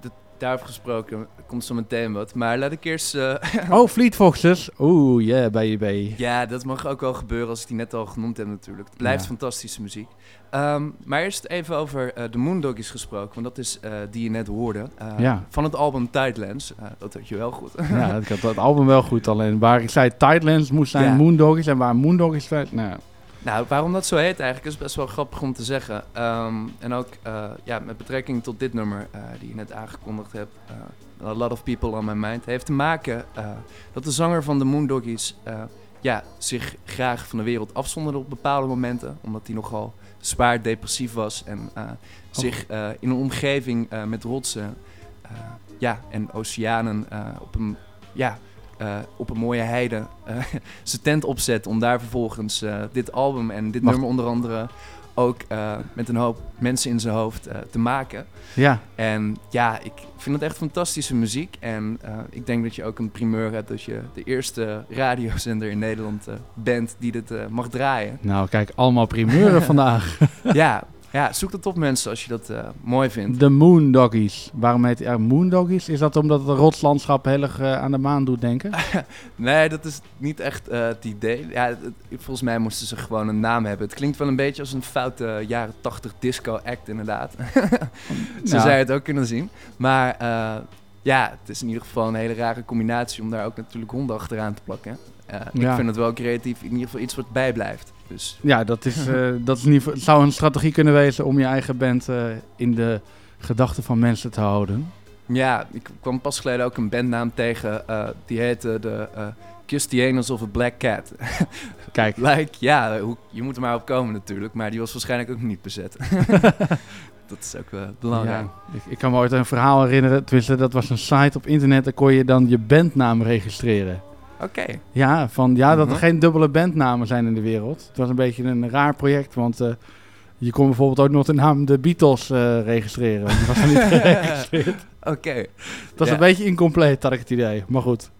dat, daarover gesproken. komt zo meteen wat. Maar laat ik eerst... eh, Oh, Fleet Foxes. Oeh, yeah, baby. Ja, dat mag ook wel gebeuren als ik die net al genoemd heb natuurlijk. Het blijft Ja. fantastische muziek. Ehm, maar eerst even over eh, de Moondoggies gesproken, want dat is eh, die je net hoorde. Eh, Ja. Van het album Tidelands. Dat weet je wel goed. Ja, ik had dat album wel goed. Alleen waar ik zei Tidelands moest zijn Ja. Moondoggies. En waar Moondoggies zijn... Nou, Nou, waarom dat zo heet eigenlijk is best wel grappig om te zeggen. Ehm, en ook ja, met betrekking tot dit nummer die je net aangekondigd hebt. A Lot of People on My Mind. Heeft te maken dat de zanger van de Moondoggies ja, zich graag van de wereld afzonderde op bepaalde momenten. Omdat hij nogal zwaar depressief was. En eh, zich eh, in een omgeving eh, met rotsen ja, en oceanen op een... Ja, op een mooie heide zijn tent opzet om daar vervolgens dit album en dit nummer onder andere ook eh, met een hoop mensen in zijn hoofd eh, te maken. Ja. En ja, ik vind het echt fantastische muziek. En eh, ik denk dat je ook een primeur hebt dat je de eerste radiozender in Nederland bent die dit mag draaien. nou, kijk, allemaal primeuren vandaag. ja, ja, zoek dat op mensen als je dat eh, mooi vindt. De Moondoggies. Waarom heet ja, Moondoggies? Is dat omdat het rotslandschap heel erg eh, aan de maan doet denken? Nee, dat is niet echt eh, het idee. Ja, het- volgens mij moesten ze gewoon een naam hebben. Het klinkt wel een beetje als een foute jaren 80 disco act, inderdaad. Zo Ja. zou je het ook kunnen zien. Maar ja, het is in ieder geval een hele rare combinatie om daar ook natuurlijk honden achteraan te plakken. Ik vind het wel creatief, in ieder geval iets wat bijblijft. Dus Ja, dat, is, eh, dat is het zou een strategie kunnen wezen om je eigen band eh, in de gedachten van mensen te houden. Ja, ik kwam pas geleden ook een bandnaam tegen. eh, die heette de Kiss the Anus of a Black Cat. Kijk. like, ja, hoe, je moet er maar op komen natuurlijk. Maar die was waarschijnlijk ook niet bezet. dat is ook wel belangrijk. Ja, ik, ik kan me ooit een verhaal herinneren. Tenminste, dat was een site op internet. Daar kon je dan je bandnaam registreren. Oké. Ja, van, ja, dat er Mhm. geen dubbele bandnamen zijn in de wereld. Het was een beetje een raar project, want eh, je kon bijvoorbeeld ook nog de naam de Beatles eh, registreren. Die was niet geregistreerd. Oké. Het was Ja. een beetje incompleet, had ik het idee. Maar goed.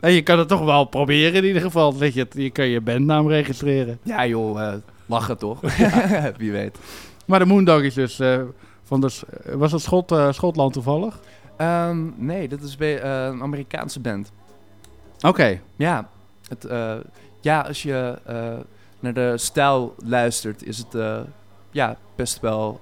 En je kan het toch wel proberen in ieder geval. Dat je, je kan je bandnaam registreren. Ja joh, eh, lachen toch? Wie weet. Maar de Moondog is dus van de... Was het Schot, Schotland toevallig? Ehm, nee, dat is bij, een Amerikaanse band. Oké. Ja, het, eh, ja, als je eh, naar de stijl luistert, is het eh, ja, best wel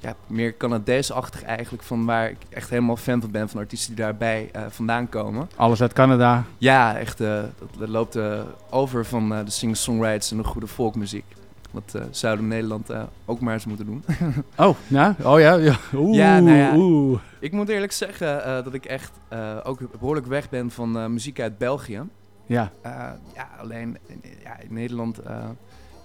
ja, meer Canadees-achtig eigenlijk. Van waar ik echt helemaal fan van ben, van artiesten die daarbij vandaan komen. Alles uit Canada. Ja, echt, dat, loopt over van de singer-songwriters en de goede folkmuziek. Dat eh, zouden Nederland eh, ook maar eens moeten doen. Oh, ja? Oh ja? ja. Oeh, ja, nou ja, oeh. ik moet eerlijk zeggen eh, dat ik echt ook behoorlijk weg ben van muziek uit België. Ja. Ja, alleen in, ja, in Nederland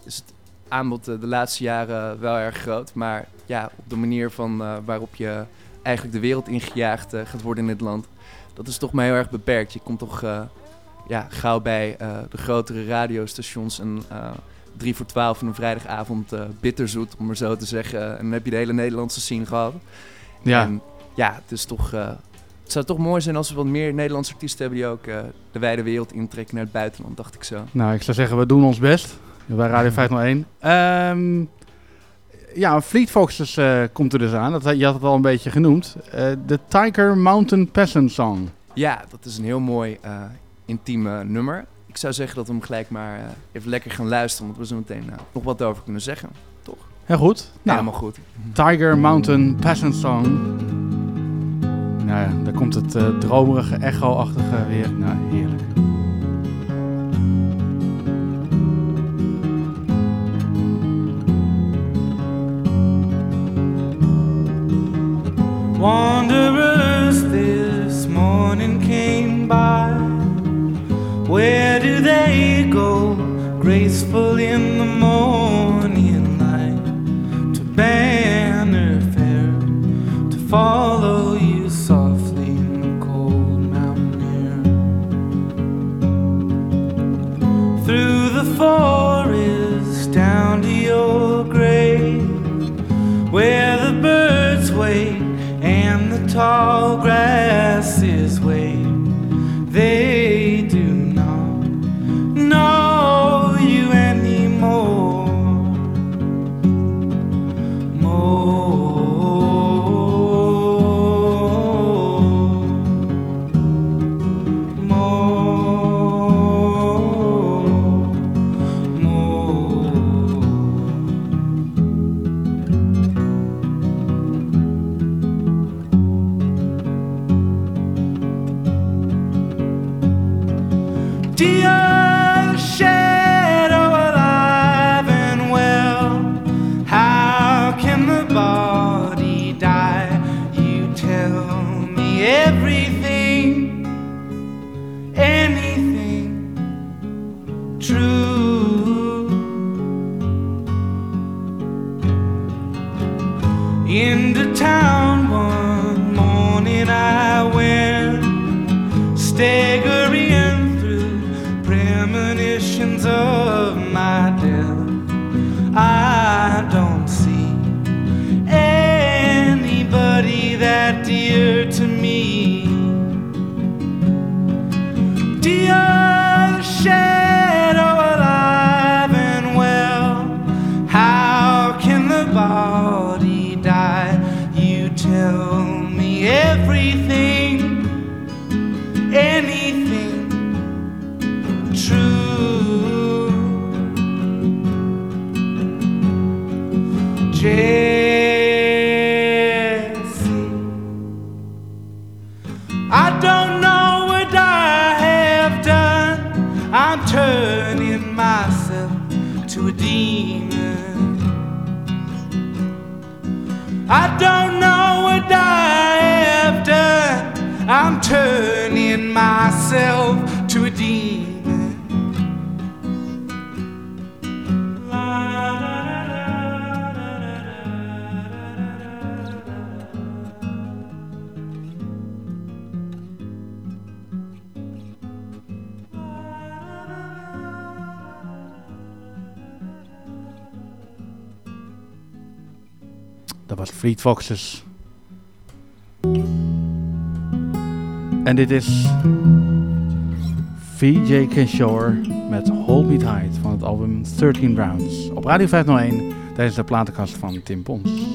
is het aanbod de laatste jaren wel erg groot. Maar ja, op de manier van waarop je eigenlijk de wereld ingejaagd gaat worden in dit land, dat is toch maar heel erg beperkt. Je komt toch ja, gauw bij de grotere radiostations en drie voor twaalf van een vrijdagavond eh, bitterzoet, om maar zo te zeggen. En dan heb je de hele Nederlandse scene gehad. Ja. En ja, het is toch... eh, het zou toch mooi zijn als we wat meer Nederlandse artiesten hebben die ook eh, de wijde wereld intrekken naar het buitenland, dacht ik zo. Nou, ik zou zeggen, we doen ons best. Bij Radio 501. Ehm ja, Fleet Foxes komt er dus aan. Dat, je had het al een beetje genoemd. De Tiger Mountain Peasant Song. Ja, dat is een heel mooi intiem uh, nummer. Ik zou zeggen dat we hem gelijk maar uh, even lekker gaan luisteren, want we zo meteen uh, nog wat over kunnen zeggen, toch? Heel goed. Nou, Helemaal goed. Tiger Mountain Peasant Song. Nou ja, daar komt het uh, dromerige, echo-achtige weer. Nou, heerlijk. Wanderers this morning came by. Where do they go? Graceful in the morning light. To banner fair, to follow you softly in the cold mountain air. Through the forest, down to your grave, where the birds wait and the tall grasses wave. They Foxes. En dit is VJ Kenshore met Hold Me Tight van het album 13 Rounds op Radio 501 tijdens de platenkast van Tim Pons.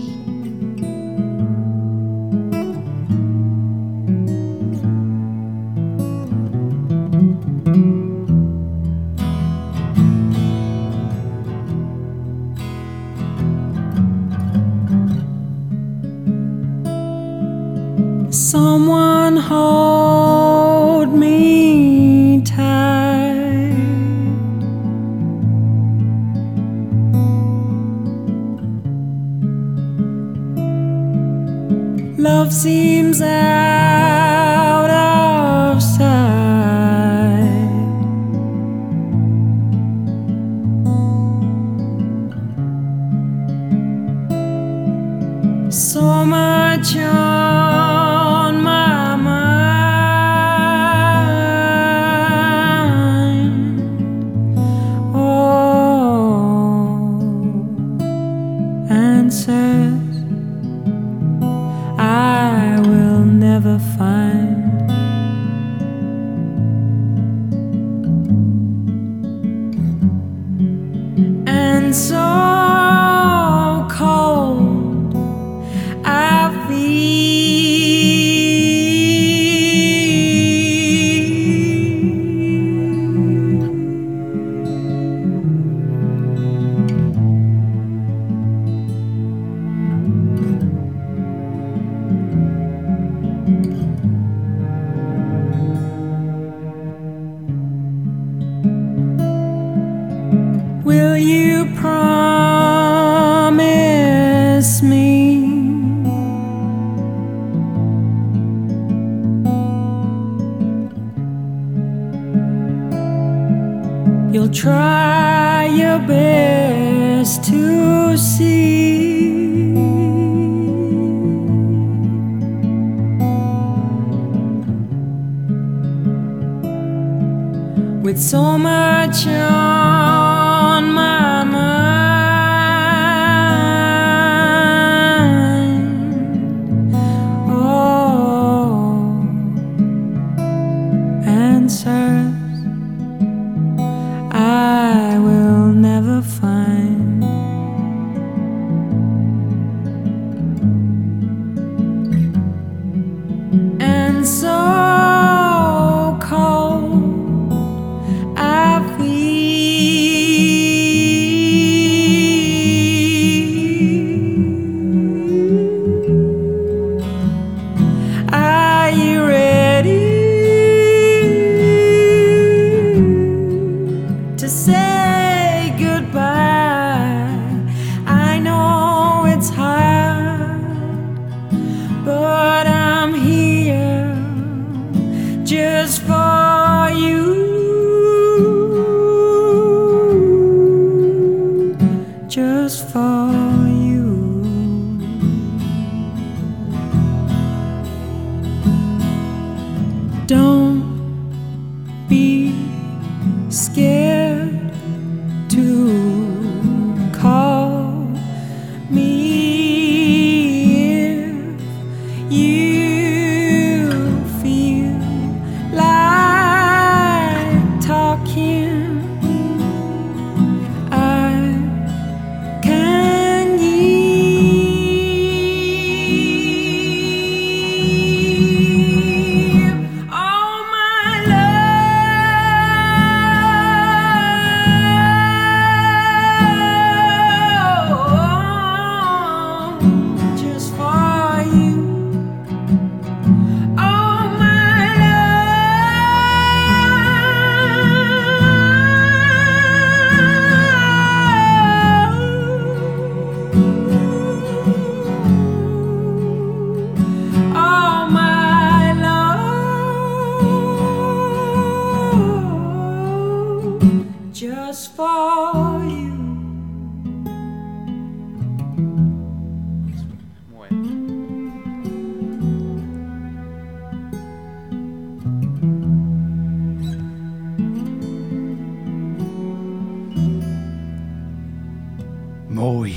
Mooi.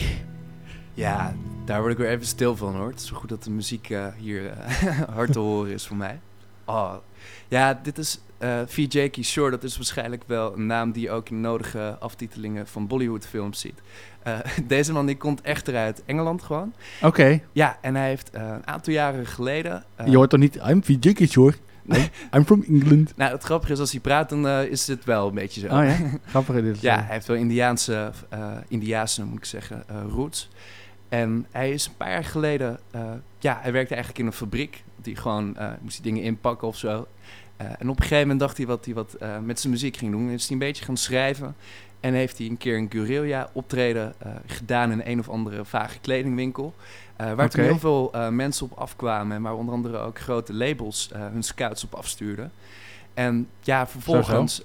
Ja, daar word ik weer even stil van hoor. Het is zo goed dat de muziek eh, hier eh, hard te horen is voor mij. Oh, ja, dit is eh VJ Kishore. Dat is waarschijnlijk wel een naam die je ook in nodige aftitelingen van Bollywood films ziet. Deze man die komt echt uit Engeland gewoon. Oké. Ja, en hij heeft een aantal jaren geleden... Je hoort toch niet, I'm VJ hoor. Nee, I'm from England. nou, het grappige is, als hij praat, dan eh, is het wel een beetje zo. Oh ja? Grappig dit is, ja, hij heeft wel Indiaanse, eh Indiaanse moet ik zeggen, eh, roots. En hij is een paar jaar geleden, ja, hij werkte eigenlijk in een fabriek. Die gewoon, moest hij dingen inpakken of zo. En op een gegeven moment dacht hij wat hij wat met zijn muziek ging doen. En is hij een beetje gaan schrijven. En heeft hij een keer een guerrilla optreden eh, gedaan in een of andere vage kledingwinkel. eh, waar toen Oké. heel veel eh, mensen op afkwamen. En waar onder andere ook grote labels hun scouts op afstuurden. En ja, vervolgens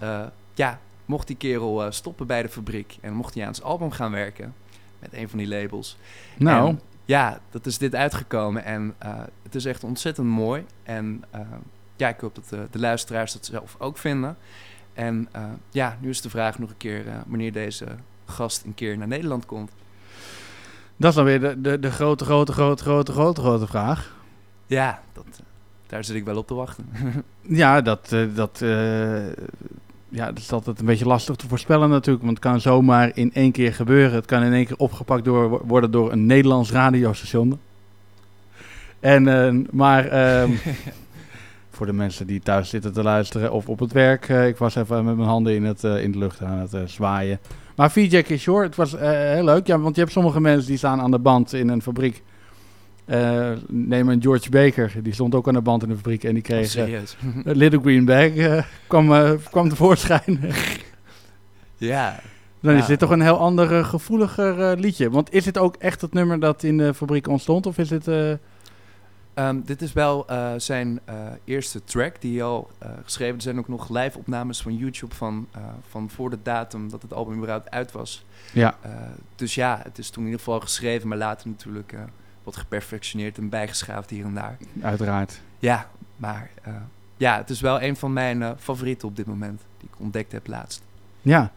ja, mocht die kerel stoppen bij de fabriek. En mocht hij aan zijn album gaan werken. Met een van die labels. Nou. En ja, dat is dit uitgekomen. En het is echt ontzettend mooi. En ja, ik hoop dat de, de luisteraars dat zelf ook vinden. En eh, ja, nu is de vraag nog een keer eh, wanneer deze gast een keer naar Nederland komt. Dat is dan weer de, de, de grote, grote, grote, grote, grote, grote vraag. Ja, dat, eh, daar zit ik wel op te wachten. Ja, dat, dat, ja, dat is altijd een beetje lastig te voorspellen natuurlijk. Want het kan zomaar in één keer gebeuren. Het kan in één keer opgepakt door, worden door een Nederlands radiostation. En, maar ehm, voor de mensen die thuis zitten te luisteren of op het werk. eh, ik was even met mijn handen in, het, eh, in de lucht aan het eh, zwaaien. Maar VJ Kishore, het was heel leuk. Ja, want je hebt sommige mensen die staan aan de band in een fabriek. Eh, neem een George Baker, die stond ook aan de band in de fabriek en die kreeg... Oh, serieus? een Little Green Bag kwam, kwam tevoorschijn. Ja. Dan is dit toch een heel ander, gevoeliger liedje. Want is dit ook echt het nummer dat in de fabriek ontstond? Of is het... eh, Ehm, dit is wel eh, zijn eh, eerste track die hij al eh, geschreven. Er zijn ook nog live opnames van YouTube van, van voor de datum dat het album überhaupt uit was. Ja. Dus ja, het is toen in ieder geval geschreven, maar later natuurlijk wat geperfectioneerd en bijgeschaafd hier en daar. Uiteraard. Ja, maar ja, het is wel een van mijn favorieten op dit moment, die ik ontdekt heb laatst. Ja.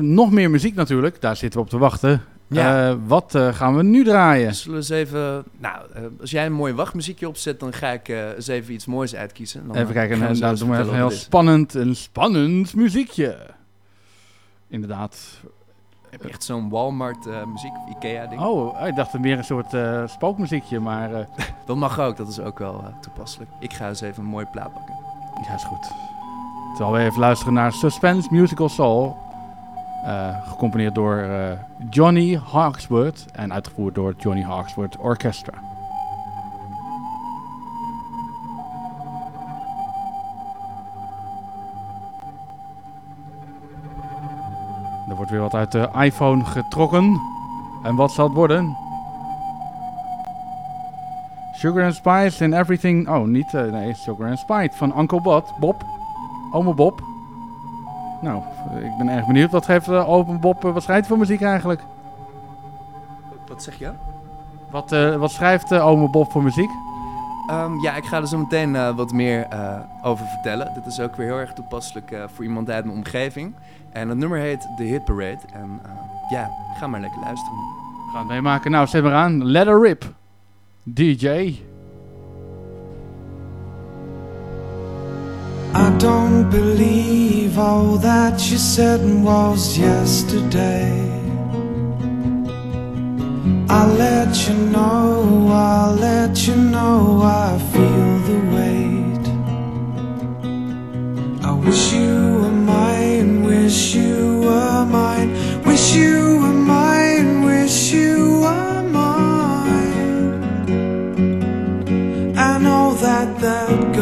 Nog meer muziek natuurlijk. Daar zitten we op te wachten. Ja. Eh, wat eh, gaan we nu draaien? Zullen we eens even... Nou, eh, als jij een mooi wachtmuziekje opzet, dan ga ik eens even iets moois uitkiezen. Dan, Even kijken, en daar eens doen we even een heel spannend, een spannend muziekje. Inderdaad. Heb je echt zo'n Walmart eh, muziek, Ikea ding? Oh, ik dacht meer een soort spookmuziekje, maar... Dat mag ook, dat is ook wel toepasselijk. Ik ga eens even een mooie plaat pakken. Ja, is goed. Terwijl we even luisteren naar Suspense Musical Soul. Eh, gecomponeerd door eh, Johnny Hawksworth en uitgevoerd door Johnny Hawksworth Orchestra. Er wordt weer wat uit de iPhone getrokken. En wat zal het worden? Sugar and Spice and Everything. Oh, niet. Eh, nee, Sugar and Spice van Uncle Bob. Bob. Ome Bob. Nou, eh, ik ben erg benieuwd. Wat geeft eh, Open Bob, eh, wat schrijft hij voor muziek eigenlijk? Wat zeg je? Wat, wat schrijft uh, Ome Bob voor muziek? Ehm, ja, ik ga er zo meteen wat meer over vertellen. Dit is ook weer heel erg toepasselijk voor iemand uit mijn omgeving. En het nummer heet The Hit Parade. En ja, ga maar lekker luisteren. We gaan het meemaken. Nou, zet maar aan. Letter rip. DJ. don't believe all that you said was yesterday. I let you know, I let you know, I feel the weight. I wish you were mine, wish you were mine, wish you were mine, wish you were mine. I know that that.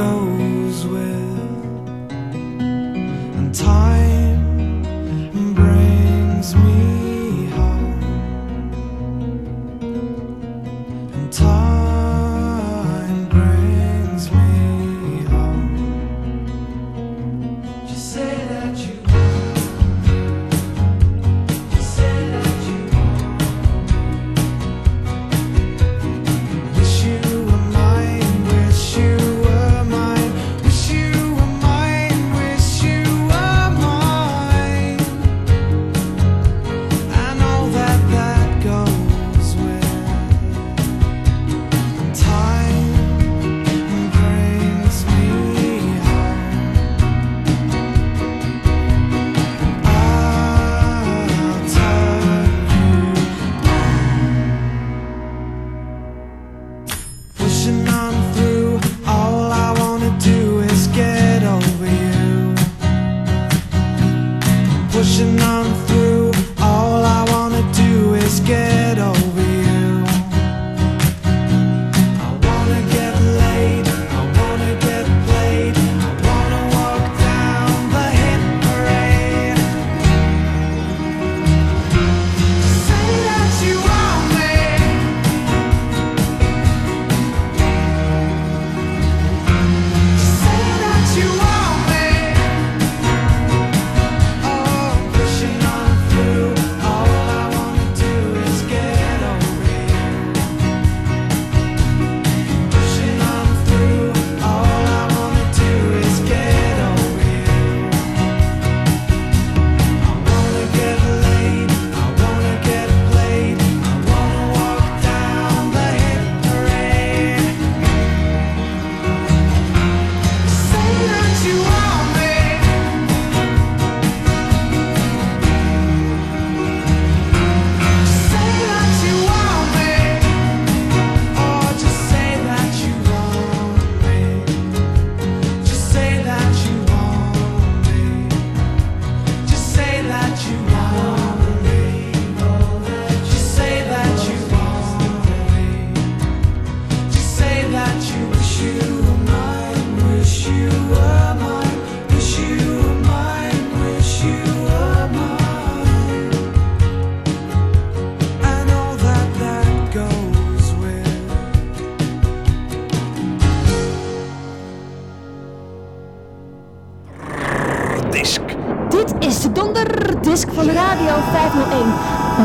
501.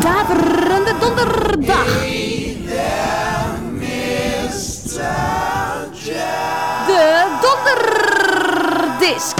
Daverende donderdag. De donderdisc.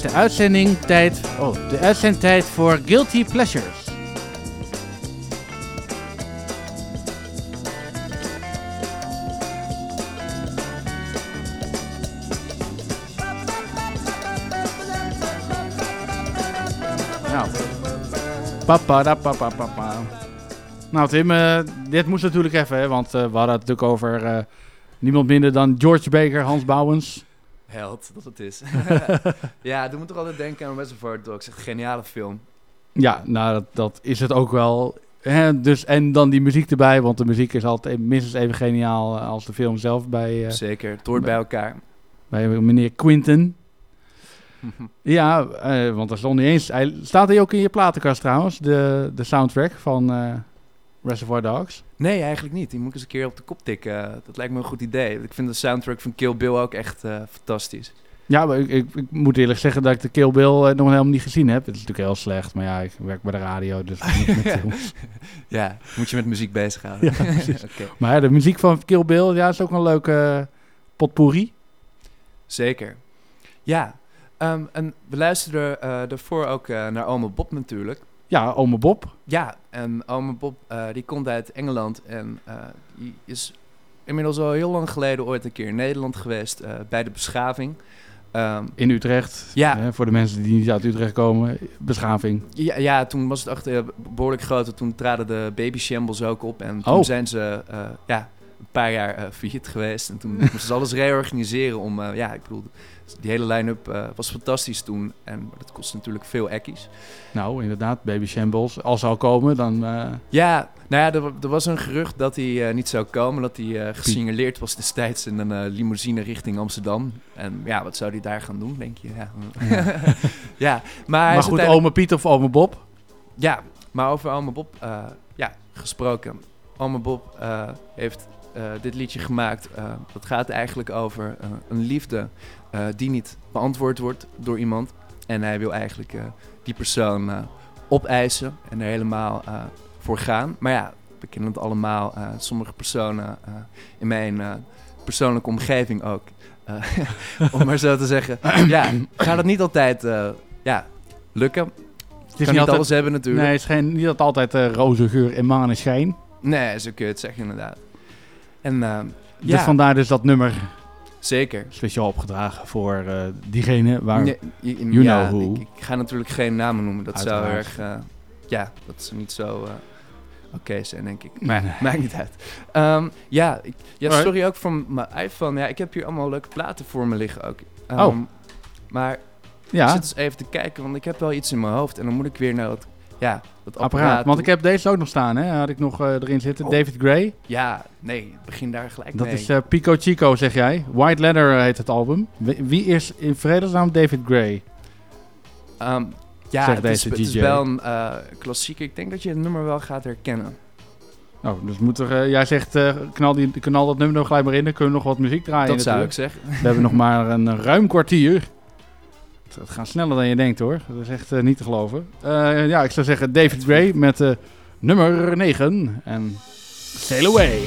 De uitzending tijd, oh, de uitzendtijd voor Guilty Pleasures. Nou. Papa. Nou Tim, eh, dit moest natuurlijk even, hè, want eh, we hadden het natuurlijk over eh, niemand minder dan George Baker, Hans Bouwens. Held, dat het is. ja, doe me toch altijd denken aan Reservoir Dogs. Echt een geniale film. Ja, nou dat, dat is het ook wel. Hè, dus, en dan die muziek erbij, want de muziek is altijd minstens even geniaal eh, als de film zelf bij... eh, Zeker, het hoort bij elkaar. Bij meneer Quinten. ja, eh, want er stond niet eens... Hij, staat hij ook in je platenkast trouwens, de, de soundtrack van Reservoir Dogs? Nee, eigenlijk niet. Die moet ik eens een keer op de kop tikken. Dat lijkt me een goed idee. Ik vind de soundtrack van Kill Bill ook echt eh, fantastisch. Ja, maar ik, ik, ik moet eerlijk zeggen dat ik de Kill Bill eh, nog helemaal niet gezien heb. Het is natuurlijk heel slecht, maar ja, ik werk bij de radio, dus... eh, ja, moet je met muziek bezighouden. ja. Maar ja, de muziek van Kill Bill, ja, is ook een leuke eh, potpourri. Zeker. Ja, ehm, en we luisterden daarvoor ook naar Oma Bob natuurlijk. Ja, ome Bob. Ja, en ome Bob eh, die komt uit Engeland en eh, die is inmiddels al heel lang geleden ooit een keer in Nederland geweest eh, bij de beschaving. Ehm, In Utrecht. Ja. Hè, voor de mensen die niet uit Utrecht komen. Beschaving. ja, ja, toen was het echt eh, behoorlijk groot. Toen traden de Baby Shambles ook op. En toen Oh. zijn ze ja, een paar jaar eh failliet geweest. En toen moesten ze alles reorganiseren om... ja, ik bedoel, die hele line-up eh, was fantastisch toen. En dat kost natuurlijk veel ekkies. Nou, inderdaad. Baby Shambles. Al komen, dan... eh, Ja, nou ja, er, wa- er was een gerucht dat hij eh, niet zou komen. Dat hij gesignaleerd was destijds in een limousine richting Amsterdam. En ja, wat zou hij daar gaan doen, denk je? Ja, Ja. ja maar, maar goed, uiteindelijk- ome Piet of ome Bob? Ja, maar over Ome Bob ja, gesproken. Ome Bob heeft dit liedje gemaakt. dat gaat eigenlijk over een liefde eh, die niet beantwoord wordt door iemand. En hij wil eigenlijk eh, die persoon eh, opeisen en er helemaal voor gaan. Maar ja, we kennen het allemaal. sommige personen in mijn persoonlijke omgeving ook. om maar zo te zeggen. ja, gaat het niet altijd ja, lukken. Het kan niet alles hebben natuurlijk. Nee, het is geen, niet dat altijd roze geur en maneschijn. Nee, zo kun je het zeggen inderdaad. En Dus ja, vandaar dus dat nummer zeker. speciaal opgedragen voor eh, diegene waar... Nee, you ja, know who. Ik, ik ga natuurlijk geen namen noemen. Dat zou erg... eh, ja, dat is niet zo... eh, Oké zijn, denk ik. Nee, nee. Maakt niet uit. Ehm, ja, ik, ja, Alright. sorry ook voor mijn iPhone. Ja, ik heb hier allemaal leuke platen voor me liggen ook. Ehm, Oh. Maar Ja. ik zit eens even te kijken, want ik heb wel iets in mijn hoofd. En dan moet ik weer naar dat, ja, dat apparaat. apparaat. Want ik heb deze ook nog staan, hè? Had ik nog eh, erin zitten. Oh. David Gray. Ja, nee, begin daar gelijk Dat mee. is eh, Pico Chico, zeg jij. White Leather heet het album. Wie, is in vredesnaam David Gray? Ehm, ja, het is, het is wel een eh klassieker. Ik denk dat je het nummer wel gaat herkennen. Oh, dus moet er, jij zegt, knal, die, knal dat nummer nog gelijk maar in. Dan kunnen we nog wat muziek draaien. Dat zou ik zeggen. We hebben nog maar een ruim kwartier. Het- gaat sneller dan je denkt hoor. Dat is echt eh, niet te geloven. Eh, ja, ik zou zeggen David Gray met eh, nummer 9 en Sail Away.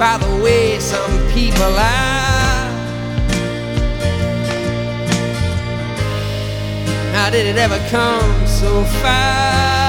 by the way some people are. Now, did it ever come so far?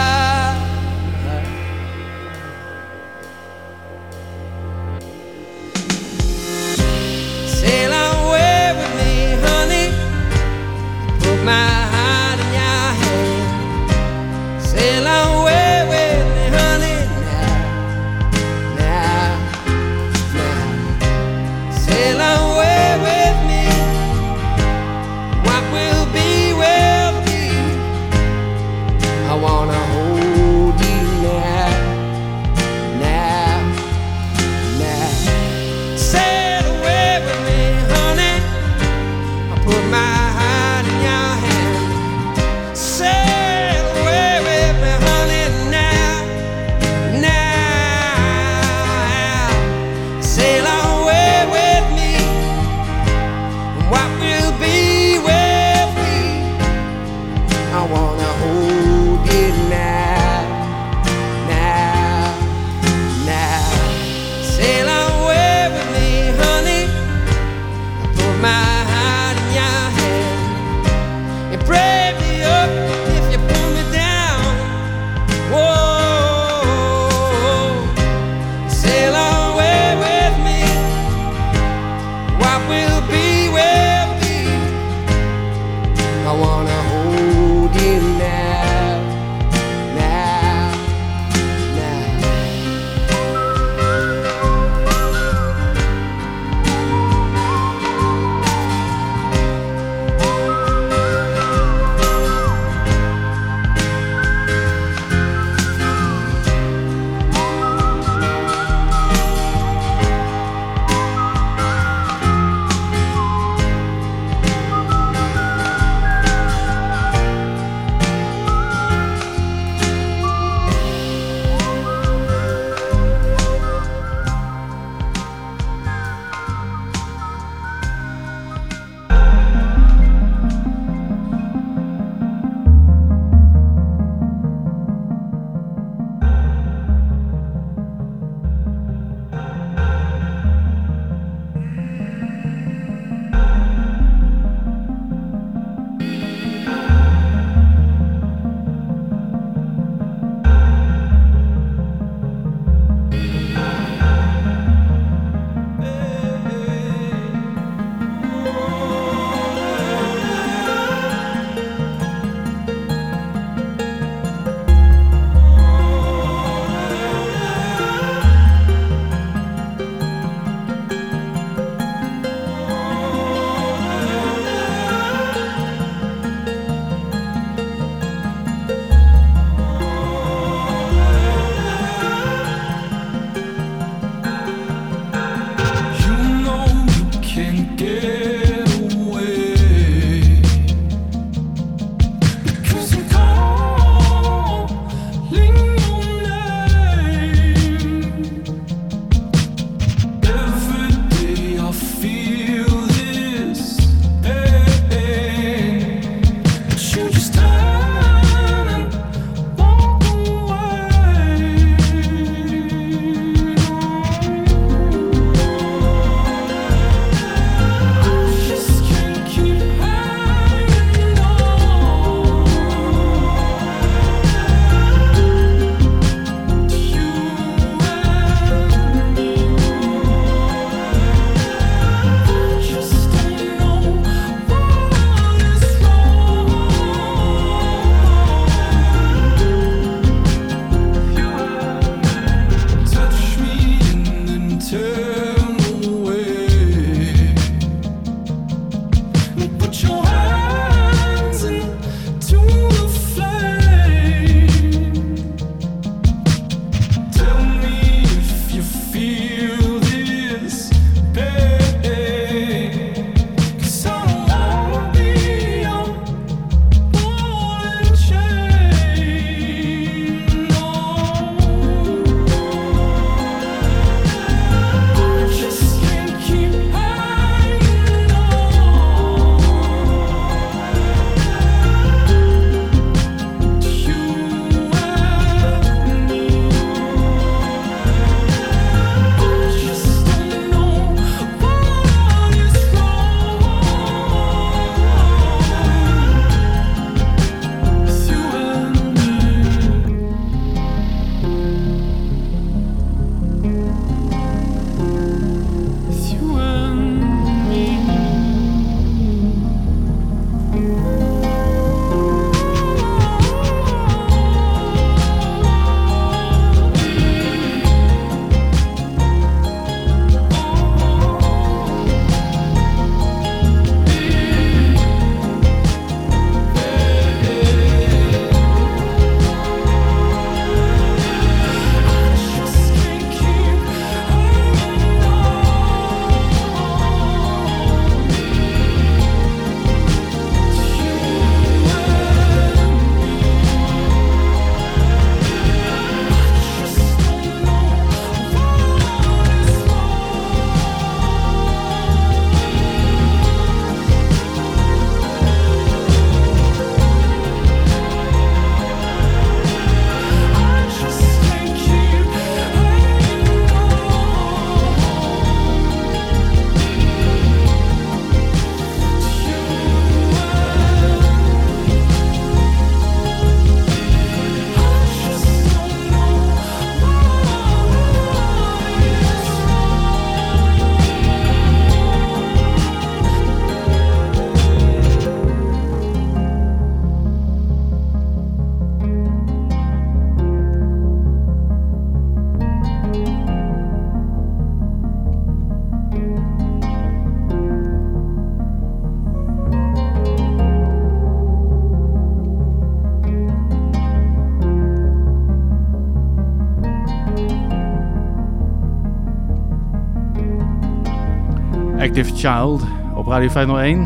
Active Child op Radio 501.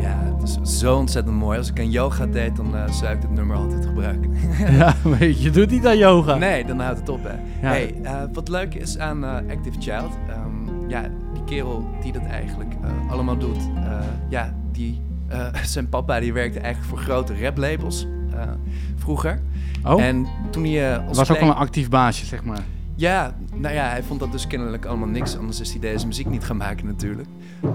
Ja, het is zo ontzettend mooi. Als ik een yoga deed, dan eh, zou ik dit nummer altijd gebruiken. ja, weet je, doet niet aan yoga. Nee, dan houdt het op, hè. Ja. Hey, eh, wat leuk is aan eh, Active Child... ehm, ja, die kerel die dat eigenlijk allemaal doet... ja, die, zijn papa die werkte eigenlijk voor grote raplabels vroeger. Oh. En toen hij als Was ook wel een actief baasje, zeg maar. Ja, nou ja, hij vond dat dus kennelijk allemaal niks. Anders is hij deze muziek niet gaan maken natuurlijk.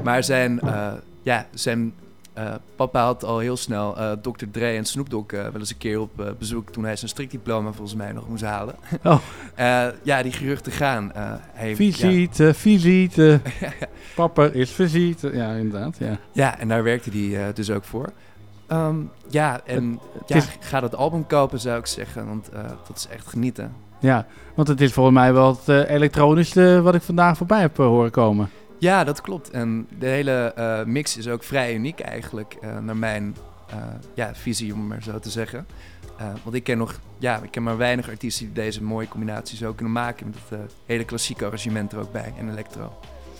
Maar zijn, eh, ja, zijn eh, papa had al heel snel eh Dr. Dre en Snoop Dogg wel eens een keer op bezoek... toen hij zijn strikdiploma volgens mij nog moest halen. Oh. Ja, die geruchten gaan. Hij, Visite, visite. Papa is visite. Ja, inderdaad. Ja. Ja, en daar werkte hij dus ook voor. Ehm, ja, en het ja, is- ga dat album kopen zou ik zeggen, want dat is echt genieten. Ja, want het is volgens mij wel het eh, elektronischste wat ik vandaag voorbij heb eh, horen komen. Ja, dat klopt. En de hele eh, mix is ook vrij uniek eigenlijk, eh, naar mijn eh, ja, visie, om het maar zo te zeggen. Eh, want ik ken nog, ja, ik ken maar weinig artiesten die deze mooie combinatie zo kunnen maken. Met het eh, hele klassieke arrangement er ook bij en electro.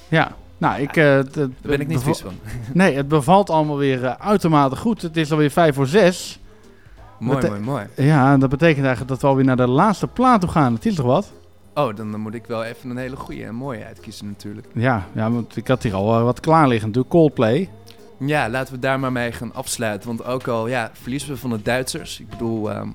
Ja, nou, ik... eh, het ben ik niet vies van. nee, het bevalt allemaal weer eh, uitermate goed. Het is alweer vijf voor zes. Mooi, Bete- mooi, mooi. Ja, dat betekent eigenlijk dat we alweer naar de laatste plaat toe gaan. Het is toch wat? Oh, dan, dan moet ik wel even een hele goede en mooie uitkiezen natuurlijk. Ja, ja, want ik had hier al eh, wat klaar liggen. Natuurlijk Coldplay. Ja, laten we daar maar mee gaan afsluiten. Want ook al ja, verliezen we van de Duitsers. Ik bedoel... ehm,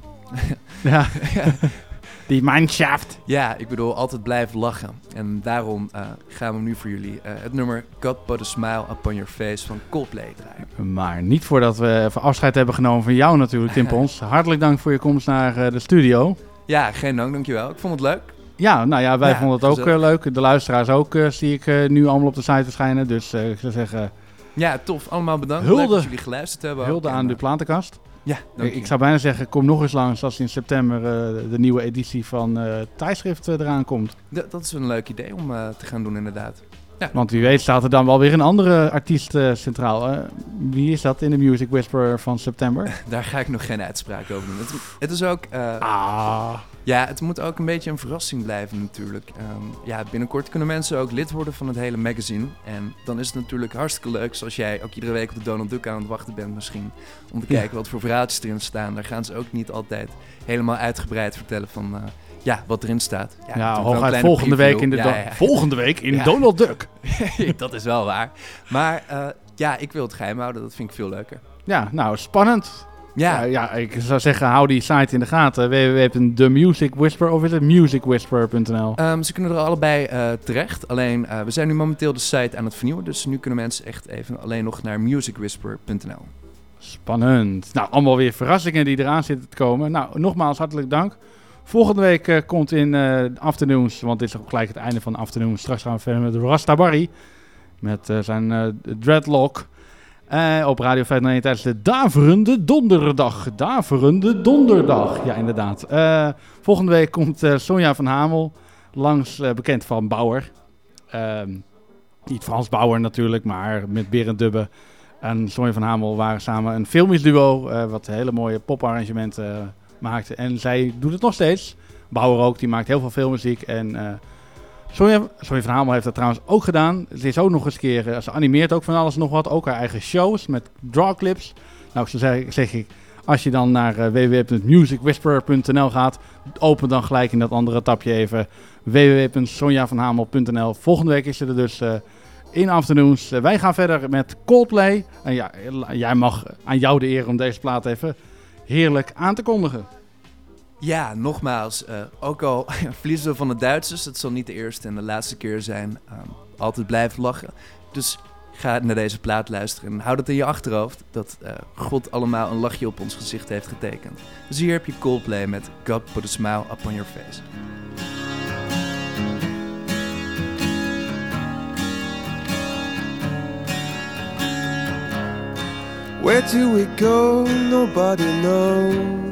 Ja. Die Mannschaft. Ja, ik bedoel, altijd blijven lachen. En daarom eh, gaan we nu voor jullie eh, het nummer God Put a Smile Upon Your Face van Coldplay draaien. Maar niet voordat we even afscheid hebben genomen van jou natuurlijk, Tim Pons. Hartelijk dank voor je komst naar eh, de studio. Ja, geen dank, dankjewel. Ik vond het leuk. Ja, nou ja, wij Ja, vonden het ook gezellig. leuk. De luisteraars ook, zie ik nu allemaal op de site verschijnen. Dus ik zou zeggen, Ja, tof. Allemaal bedankt. Hulde. Dat jullie geluisterd hebben. ook. hulde En, aan de platenkast. Ja, ik, je. zou bijna zeggen, kom nog eens langs als in september eh, de nieuwe editie van eh tijdschrift eh, eraan komt. d- dat is een leuk idee om te gaan doen, inderdaad. Ja. Want wie weet staat er dan wel weer een andere artiest centraal. Wie is dat in de Music Whisperer van september? Daar ga ik nog geen uitspraak over doen. Het, het is ook... Ah. Ja, het moet ook een beetje een verrassing blijven natuurlijk. Ehm, ja, binnenkort kunnen mensen ook lid worden van het hele magazine. En dan is het natuurlijk hartstikke leuk, zoals jij ook iedere week op de Donald Duck aan het wachten bent misschien. Om te Ja. kijken wat voor verhaaltjes erin staan. Daar gaan ze ook niet altijd helemaal uitgebreid vertellen van... eh, ja, wat erin staat. Ja, hooguit volgende preview. week in de Ja, Do- ja. volgende week in. Donald Duck. dat is wel waar. Maar eh, ja, ik wil het geheim houden. Dat vind ik veel leuker. Ja, nou, spannend. Ja. ja, ja, ik zou zeggen, hou die site in de gaten. www.themusicwhisper of is het musicwhisper.nl? Ehm, ze kunnen er allebei eh, terecht. Alleen, eh, we zijn nu momenteel de site aan het vernieuwen. Dus nu kunnen mensen echt even alleen nog naar musicwhisper.nl. Spannend. Nou, allemaal weer verrassingen die eraan zitten te komen. Nou, nogmaals hartelijk dank. Volgende week eh, komt in eh Afternoons, want dit is ook gelijk het einde van Afternoons. Straks gaan we verder met Rasta Barry. Met eh, zijn eh, Dreadlock. Eh, op Radio 501 tijdens de Daverende Donderdag. Daverende Donderdag. Ja, inderdaad. Eh, volgende week komt eh, Sonja van Hamel. Langs, bekend van Bauer. Ehm, niet Frans Bauer natuurlijk, maar met Berend Dubbe en Sonja van Hamel waren samen een filmisch duo. wat hele mooie poparrangementen maakte. En zij doet het nog steeds. Bauer ook, die maakt heel veel filmmuziek. En Sonja, van Hamel heeft dat trouwens ook gedaan. Ze is ook nog eens een keer, eh, ze animeert ook van alles nog wat. Ook haar eigen shows met drawclips. Nou, zo zeg, zeg ik, als je dan naar eh, www.musicwhisperer.nl gaat, open dan gelijk in dat andere tapje even www.sonjavanhamel.nl. Volgende week is ze er dus eh, in Afternoons. Wij gaan verder met Coldplay. En ja, jij mag aan jou de eer om deze plaat even heerlijk aan te kondigen. Ja, nogmaals, eh, ook al verliezen we van de Duitsers, het zal niet de eerste en de laatste keer zijn. Ehm, altijd blijven lachen. Dus ga naar deze plaat luisteren en houd het in je achterhoofd dat eh, God allemaal een lachje op ons gezicht heeft getekend. Dus hier heb je Coldplay met God Put a Smile Upon Your Face. Where do we go? Nobody knows.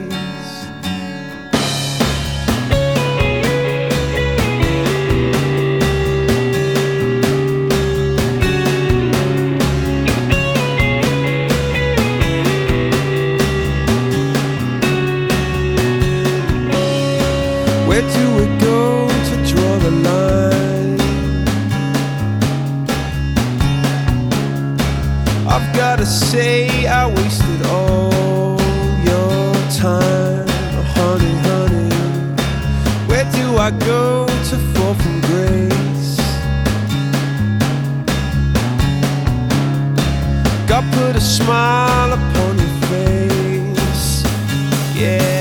Where do we go to draw the line? I've gotta say, I wasted all your time, honey, honey. Where do I go to fall from grace? God put a smile upon your face, yeah.